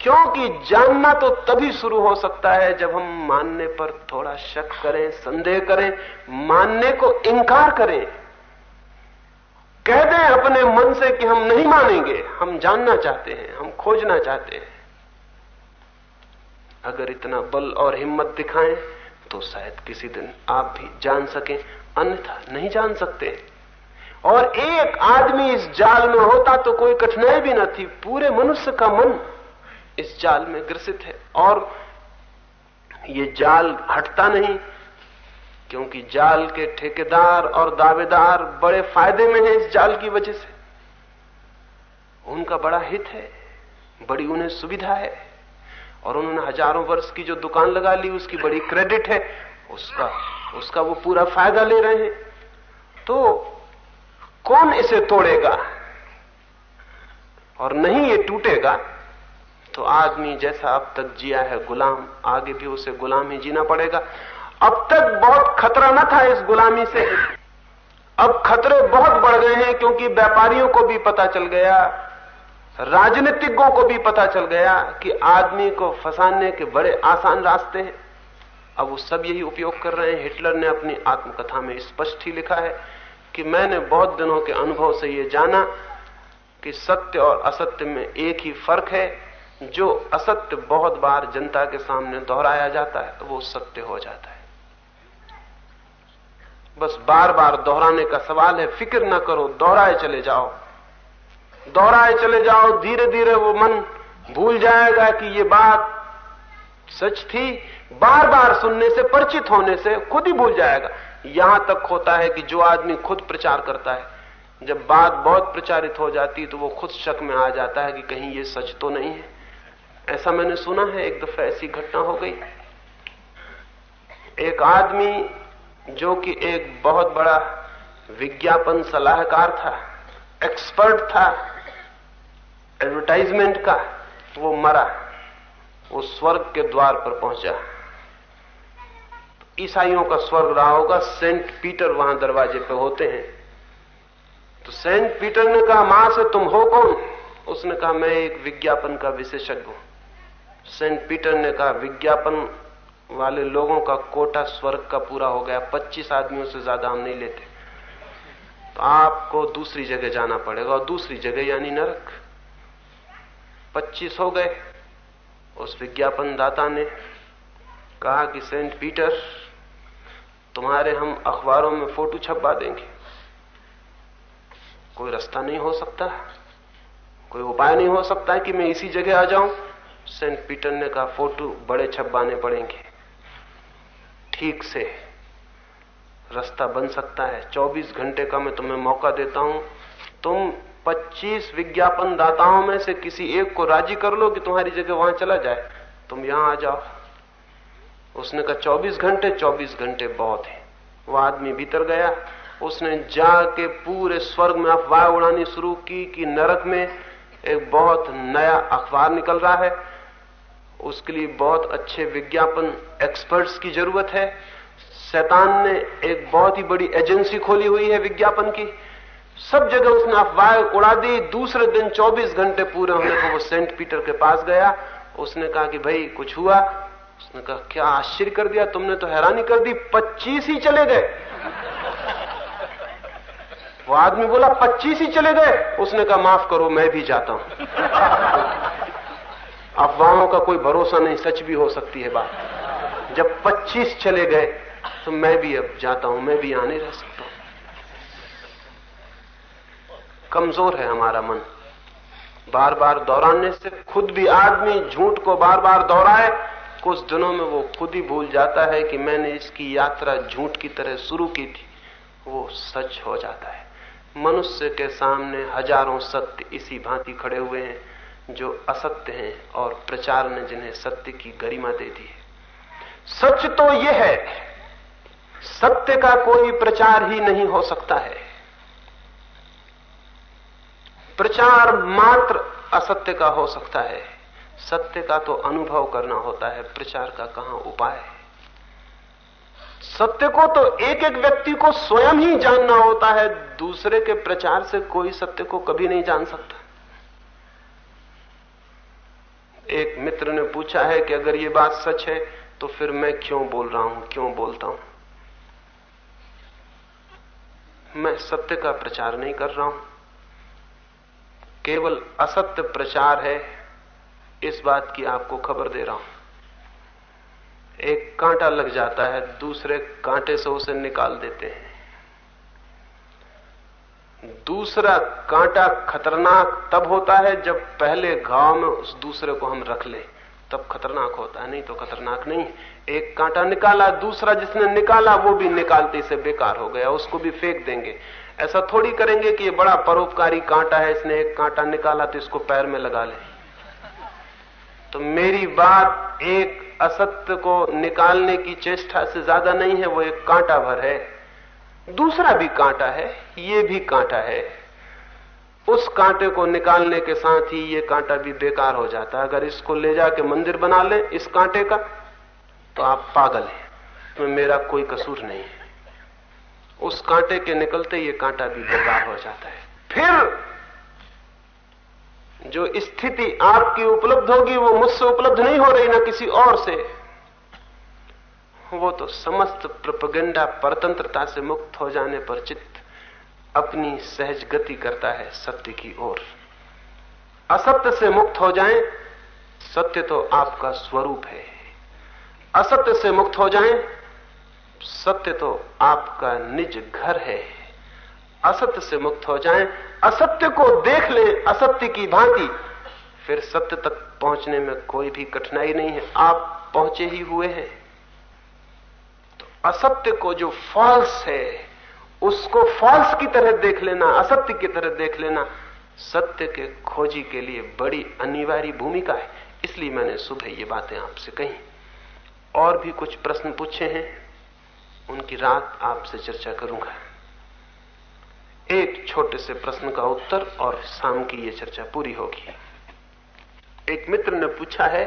Speaker 2: क्योंकि जानना तो तभी शुरू हो सकता है जब हम मानने पर थोड़ा शक करें, संदेह करें, मानने को इंकार करें। कह दें अपने मन से कि हम नहीं मानेंगे, हम जानना चाहते हैं, हम खोजना चाहते हैं। अगर इतना बल और हिम्मत दिखाएँ तो शायद किसी दिन आप भी जान सकें, अन्यथा नहीं जान सकते। और एक आदमी इस जाल में होता तो कोई कठिनाई भी न थी। पूरे मनुष्य का मन इस जाल में ग्रसित है। और ये जाल हटता नहीं, क्योंकि जाल के ठेकेदार और दावेदार बड़े फ़ायदे में हैं इस जाल की वजह से। उनका बड़ा हित है, बड़ी उन्हें सुविधा है। और उन्होंने हज़ारों वर्ष की जो दुकान लगा ली, उसकी बड़ी क्रेडिट है, उसका उसका वो पूरा फ़ायदा ले रहे हैं। तो कौन इसे तोड़ेगा? और नहीं ये टूटेगा तो आदमी जैसा अब तक जिया है गुलाम, आगे भी उसे गुलाम ही जीना पड़ेगा। अब तक बहुत खतरा न था इस गुलामी से। अब खतरे बहुत बढ़ गए हैं, क्योंकि व्यापारियों को भी पता चल गया राजनीतिज्ञों को भी पता चल गया कि आदमी को फंसाने के बड़े आसान रास्ते हैं। अब वो सब यही उपयोग कर रहे हैं। हिटलर ने अपनी आत्मकथा में स्पष्ट ही लिखा है कि मैंने बहुत दिनों के अनुभव से ये जाना कि सत्य और असत्य में एक ही फ़र्क है। जो असत्य बहुत बार जनता के सामने दोहराया जाता है तो वो सत्य हो जाता है। बस बार बार दोहराने का सवाल है। फ़िक्र ना करो, दोहराए चले जाओ। दोहराए चले जाओ धीरे धीरे वो मन भूल जाएगा कि ये बात सच थी। बार बार सुनने से, परिचित होने से खुद ही भूल जाएगा। यहाँ तक होता है कि जो आदमी खुद प्रचार करता है, जब बात बहुत प्रचारित हो जाती है तो वो खुद शक में आ जाता है कि कहीं ये सच तो नहीं है। ऐसा मैंने सुना है, एक दफ़ा ऐसी घटना हो गई। एक आदमी जो कि एक बहुत बड़ा विज्ञापन सलाहकार था एक्सपर्ट था एडवर्टाइजमेंट का वो मरा वो स्वर्ग के द्वार पर पहुँचा ईसाइयों का स्वर्ग रहा होगा, सेंट पीटर वहाँ दरवाजे पे होते हैं। तो सेंट पीटर ने कहा, माँ से तुम हो कौन? उसने कहा, मैं एक विज्ञापन का विशेषज्ञ हूँ। सेंट पीटर ने कहा, विज्ञापन वाले लोगों का कोटा स्वर्ग का पूरा हो गया 25 आदमियों से ज़्यादा हम नहीं लेते। तो आपको दूसरी जगह जाना पड़ेगा, और दूसरी जगह यानी नरक। 25 हो गए। उस विज्ञापन दाता ने कहा कि सेंट पीटर, तुम्हारे हम अखबारों में फ़ोटो छपवा देंगे। कोई रास्ता नहीं हो सकता। कोई उपाय नहीं हो सकता कि मैं इसी जगह आ जाऊँ। सेंट पीटर ने कहा, फ़ोटो बड़े छपवाने पड़ेंगे। ठीक से रास्ता बन सकता है। 24 घंटे का मैं तुम्हें मौका देता हूँ। तुम 25 विज्ञापन दाताओं में से किसी एक को राज़ी कर लो कि तुम्हारी जगह वहाँ चला जाए। तुम यहाँ आ जाओ। उसने कहा 24 घंटे 24 घंटे बहुत है। वो आदमी भीतर गया। उसने जाके पूरे स्वर्ग में अफवाह उड़ानी शुरू की कि नरक में एक बहुत नया अखबार निकल रहा है। उसके लिए बहुत अच्छे विज्ञापन एक्सपर्ट्स की ज़रूरत है। शैतान ने एक बहुत ही बड़ी एजेंसी खोली हुई है विज्ञापन की। सब जगह उसने अफवाह उड़ा दी। दूसरे दिन 24 घंटे पूरे होने को वो सेंट पीटर के पास गया। उसने कहा कि भाई, कुछ हुआ? उसने कहा, क्या आश्चर्य कर दिया? तुमने तो हैरानी कर दी। 25 ही चले गए। वो आदमी बोला 25 ही चले गए। उसने कहा, माफ़ करो, मैं भी जाता हूँ। अफवाहों का कोई भरोसा नहीं, सच भी हो सकती है बात। जब 25 चले गए तो मैं भी अब जाता हूँ, मैं भी आने रह सकता कमज़ोर है हमारा मन। बार बार दोहराने से खुद भी आदमी झूठ को बार बार दोहराए, कुछ दिनों में वो खुद ही भूल जाता है कि मैंने इसकी यात्रा झूठ की तरह शुरू की थी। वो सच हो जाता है। मनुष्य के सामने हज़ारों सत्य इसी भांति खड़े हुए हैं, जो असत्य हैं और प्रचार ने जिन्हें सत्य की गरिमा दे दी है। सच तो यह है, सत्य का कोई प्रचार ही नहीं हो सकता है। प्रचार मात्र असत्य का हो सकता है। सत्य का तो अनुभव करना होता है, प्रचार का कहाँ उपाय है? सत्य को तो एक एक व्यक्ति को स्वयं ही जानना होता है, दूसरे के प्रचार से कोई सत्य को कभी नहीं जान सकता। एक मित्र ने पूछा है कि अगर ये बात सच है तो फिर मैं क्यों बोल रहा हूँ, क्यों बोलता हूँ? मैं सत्य का प्रचार नहीं कर रहा हूँ। केवल असत्य प्रचार है, इस बात की आपको खबर दे रहा हूँ। एक कांटा लग जाता है, दूसरे कांटे से उसे निकाल देते हैं। दूसरा कांटा खतरनाक तब होता है जब पहले घाव में उस दूसरे को हम रख लें। तब खतरनाक होता है, नहीं तो खतरनाक नहीं। एक कांटा निकाला, दूसरा जिसने निकाला, वो भी निकालते से बेकार हो गया, उसको भी फेंक देंगे। ऐसा थोड़ी करेंगे कि ये बड़ा परोपकारी कांटा है, इसने एक कांटा निकाला तो इसको पैर में लगा ले। तो मेरी बात एक असत्य को निकालने की चेष्टा से ज़्यादा नहीं है, वो एक कांटा भर है। दूसरा भी कांटा है, ये भी कांटा है। उस कांटे को निकालने के साथ ही ये कांटा भी बेकार हो जाता है। अगर इसको ले जाके मंदिर बना ले, इस कांटे का तो आप पागल हैं। इसमें मेरा कोई कसूर नहीं है। उस कांटे के निकलते ये कांटा भी बेकार हो जाता है। फिर जो स्थिति आपकी उपलब्ध होगी, वो मुझसे उपलब्ध नहीं हो रही ना किसी और से, वो तो समस्त प्रपगंडा परतंत्रता से मुक्त हो जाने पर चित्त अपनी सहज गति करता है सत्य की ओर। असत्य से मुक्त हो जाएँ, सत्य तो आपका स्वरूप है। असत्य से मुक्त हो जाएँ सत्य तो आपका निज घर है। असत्य से मुक्त हो जाएँ, असत्य को देख लें, असत्य की भांति। फिर सत्य तक पहुँचने में कोई भी कठिनाई नहीं है, आप पहुँचे ही हुए हैं। तो असत्य को जो फॉल्स है, उसको फॉल्स की तरह देख लेना, असत्य की तरह देख लेना, सत्य के खोजी के लिए बड़ी अनिवार्य भूमिका है। इसलिए मैंने सुबह ये बातें आपसे कही। और भी कुछ प्रश्न पूछे हैं? उनकी रात आपसे चर्चा करूँगा। एक छोटे से प्रश्न का उत्तर और शाम की ये चर्चा पूरी होगी। एक मित्र ने पूछा है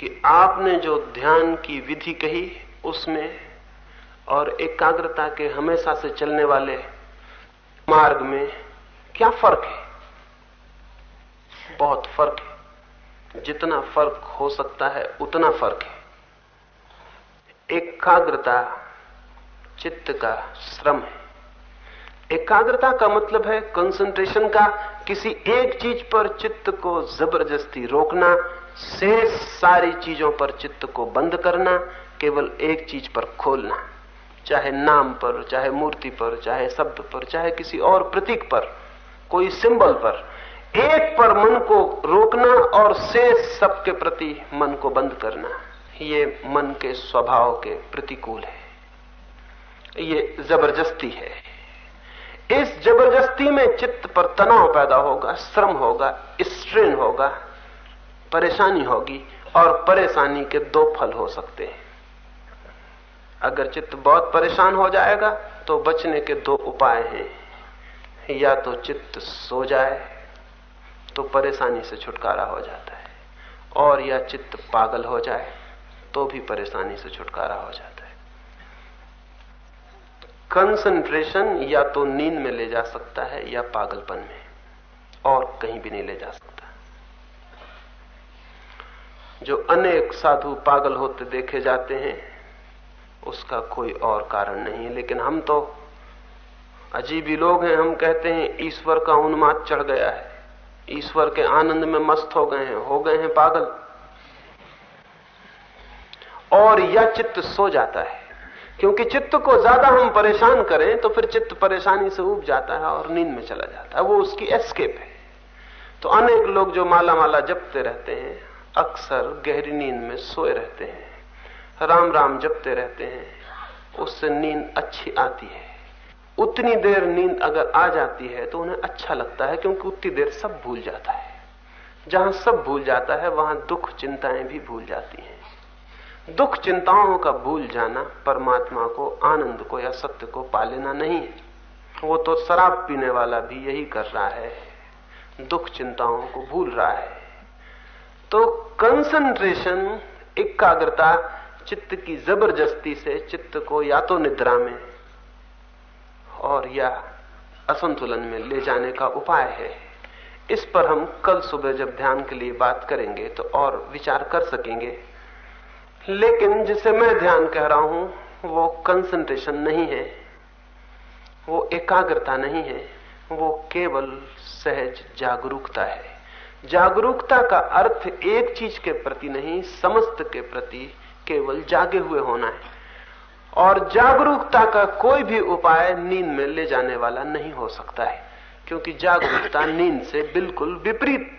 Speaker 2: कि आपने जो ध्यान की विधि कही, उसमें और एकाग्रता के हमेशा से चलने वाले मार्ग में क्या फ़र्क है? बहुत फ़र्क है। जितना फ़र्क हो सकता है, उतना फ़र्क है। एकाग्रता, चित्त का श्रम। है एकाग्रता का मतलब है कंसंट्रेशन का किसी एक चीज़ पर चित्त को ज़बरदस्ती रोकना शेष सारी चीज़ों पर चित्त को बंद करना, केवल एक चीज़ पर खोलना। चाहे नाम पर, चाहे मूर्ति पर, चाहे शब्द पर, चाहे किसी और प्रतीक पर, कोई सिंबल पर, एक पर मन को रोकना और शेष सबके प्रति मन को बंद करना। ये मन के स्वभाव के प्रतिकूल है। ये ज़बरदस्ती है। इस ज़बरदस्ती में चित्त पर तनाव पैदा होगा, श्रम होगा, स्ट्रेन होगा, परेशानी होगी और परेशानी के दो फल हो सकते हैं। अगर चित्त बहुत परेशान हो जाएगा तो बचने के दो उपाय हैं। या तो चित्त सो जाए तो परेशानी से छुटकारा हो जाता है और या चित्त पागल हो जाए तो भी परेशानी से छुटकारा हो जाता है। कंसंट्रेशन या तो नींद में ले जा सकता है या पागलपन में, और कहीं भी नहीं ले जा सकता। जो अनेक साधु पागल होते देखे जाते हैं, उसका कोई और कारण नहीं है। लेकिन हम तो अजीब ही लोग हैं। हम कहते हैं, ईश्वर का उन्माद चढ़ गया है। ईश्वर के आनंद में मस्त हो गए हैं। हो गए हैं पागल। और यह चित्त सो जाता है। क्योंकि चित्त को ज़्यादा हम परेशान करें तो फिर चित्त परेशानी से उब जाता है और नींद में चला जाता है। वो उसकी एस्केप है। तो अनेक लोग जो माला माला जपते रहते हैं, अक्सर गहरी नींद में सोए रहते हैं राम राम जपते रहते हैं, उससे नींद अच्छी आती है। उतनी देर नींद अगर आ जाती है तो उन्हें अच्छा लगता है, क्योंकि उतनी देर सब भूल जाता है। जहाँ सब भूल जाता है, वहाँ दुख चिंताएँ भी भूल जाती हैं। दुख चिंताओं का भूल जाना परमात्मा को, आनंद को या सत्य को पा लेना नहीं है। वो तो शराब पीने वाला भी यही कर रहा है। दुख चिंताओं को भूल रहा है। तो कंसंट्रेशन एकाग्रता, चित्त की ज़बरदस्ती से चित्त को या तो निद्रा में और या असंतुलन में ले जाने का उपाय है। इस पर हम कल सुबह जब ध्यान के लिए बात करेंगे तो और विचार कर सकेंगे। लेकिन जिसे मैं ध्यान कह रहा हूँ, वो कंसंट्रेशन नहीं है, वो एकाग्रता नहीं है, वो केवल सहज जागरूकता है। जागरूकता का अर्थ एक चीज़ के प्रति नहीं, समस्त के प्रति केवल जागे हुए होना है। और जागरूकता का कोई भी उपाय नींद में ले जाने वाला नहीं हो सकता है, क्योंकि जागरूकता नींद से बिल्कुल विपरीत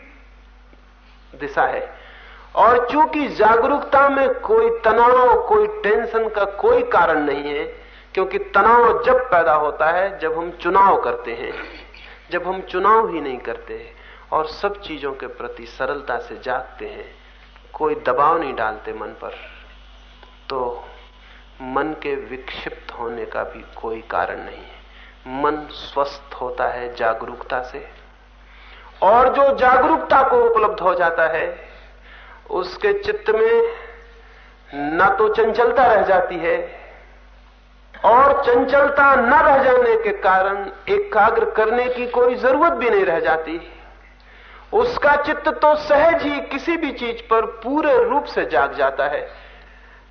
Speaker 2: दिशा है। और चूँकि जागरूकता में कोई तनाव, कोई टेंशन का कोई कारण नहीं है, क्योंकि तनाव जब पैदा होता है, जब हम चुनाव करते हैं, जब हम चुनाव ही नहीं करते और सब चीज़ों के प्रति सरलता से जागते हैं, कोई दबाव नहीं डालते मन पर तो मन के विक्षिप्त होने का भी कोई कारण नहीं है। मन स्वस्थ होता है जागरूकता से, और जो जागरूकता को उपलब्ध हो जाता है उसके चित्त में न तो चंचलता रह जाती है और चंचलता न रह जाने के कारण एकाग्र करने की कोई ज़रूरत भी नहीं रह जाती। उसका चित्त तो सहज ही किसी भी चीज़ पर पूरे रूप से जाग जाता है।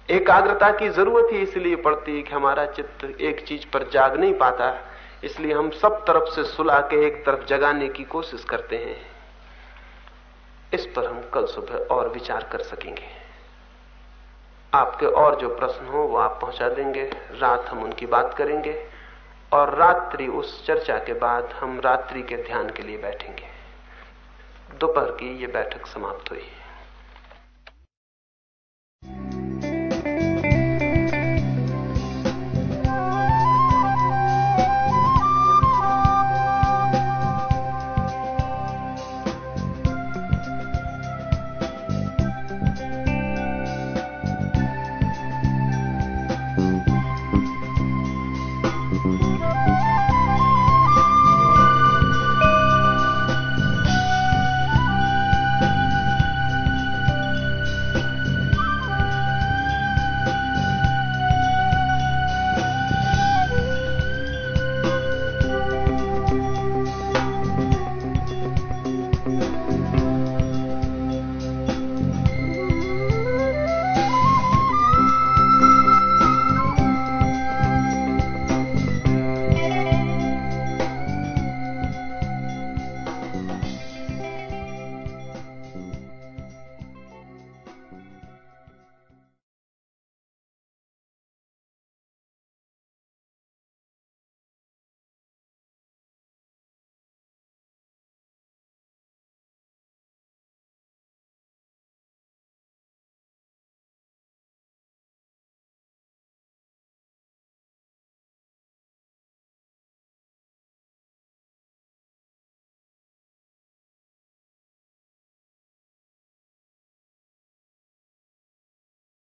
Speaker 2: एकाग्रता की ज़रूरत ही इसलिए पड़ती है कि हमारा चित्त एक चीज़ पर जाग नहीं पाता। इसलिए हम सब तरफ़ से सुला के एक तरफ़ जगाने की कोशिश करते हैं। इस पर हम कल सुबह और विचार कर सकेंगे। आपके और जो प्रश्न हो, वो आप पहुँचा देंगे। रात हम उनकी बात करेंगे और रात्रि उस चर्चा के बाद हम रात्रि के ध्यान के लिए बैठेंगे। दोपहर की ये बैठक समाप्त हुई।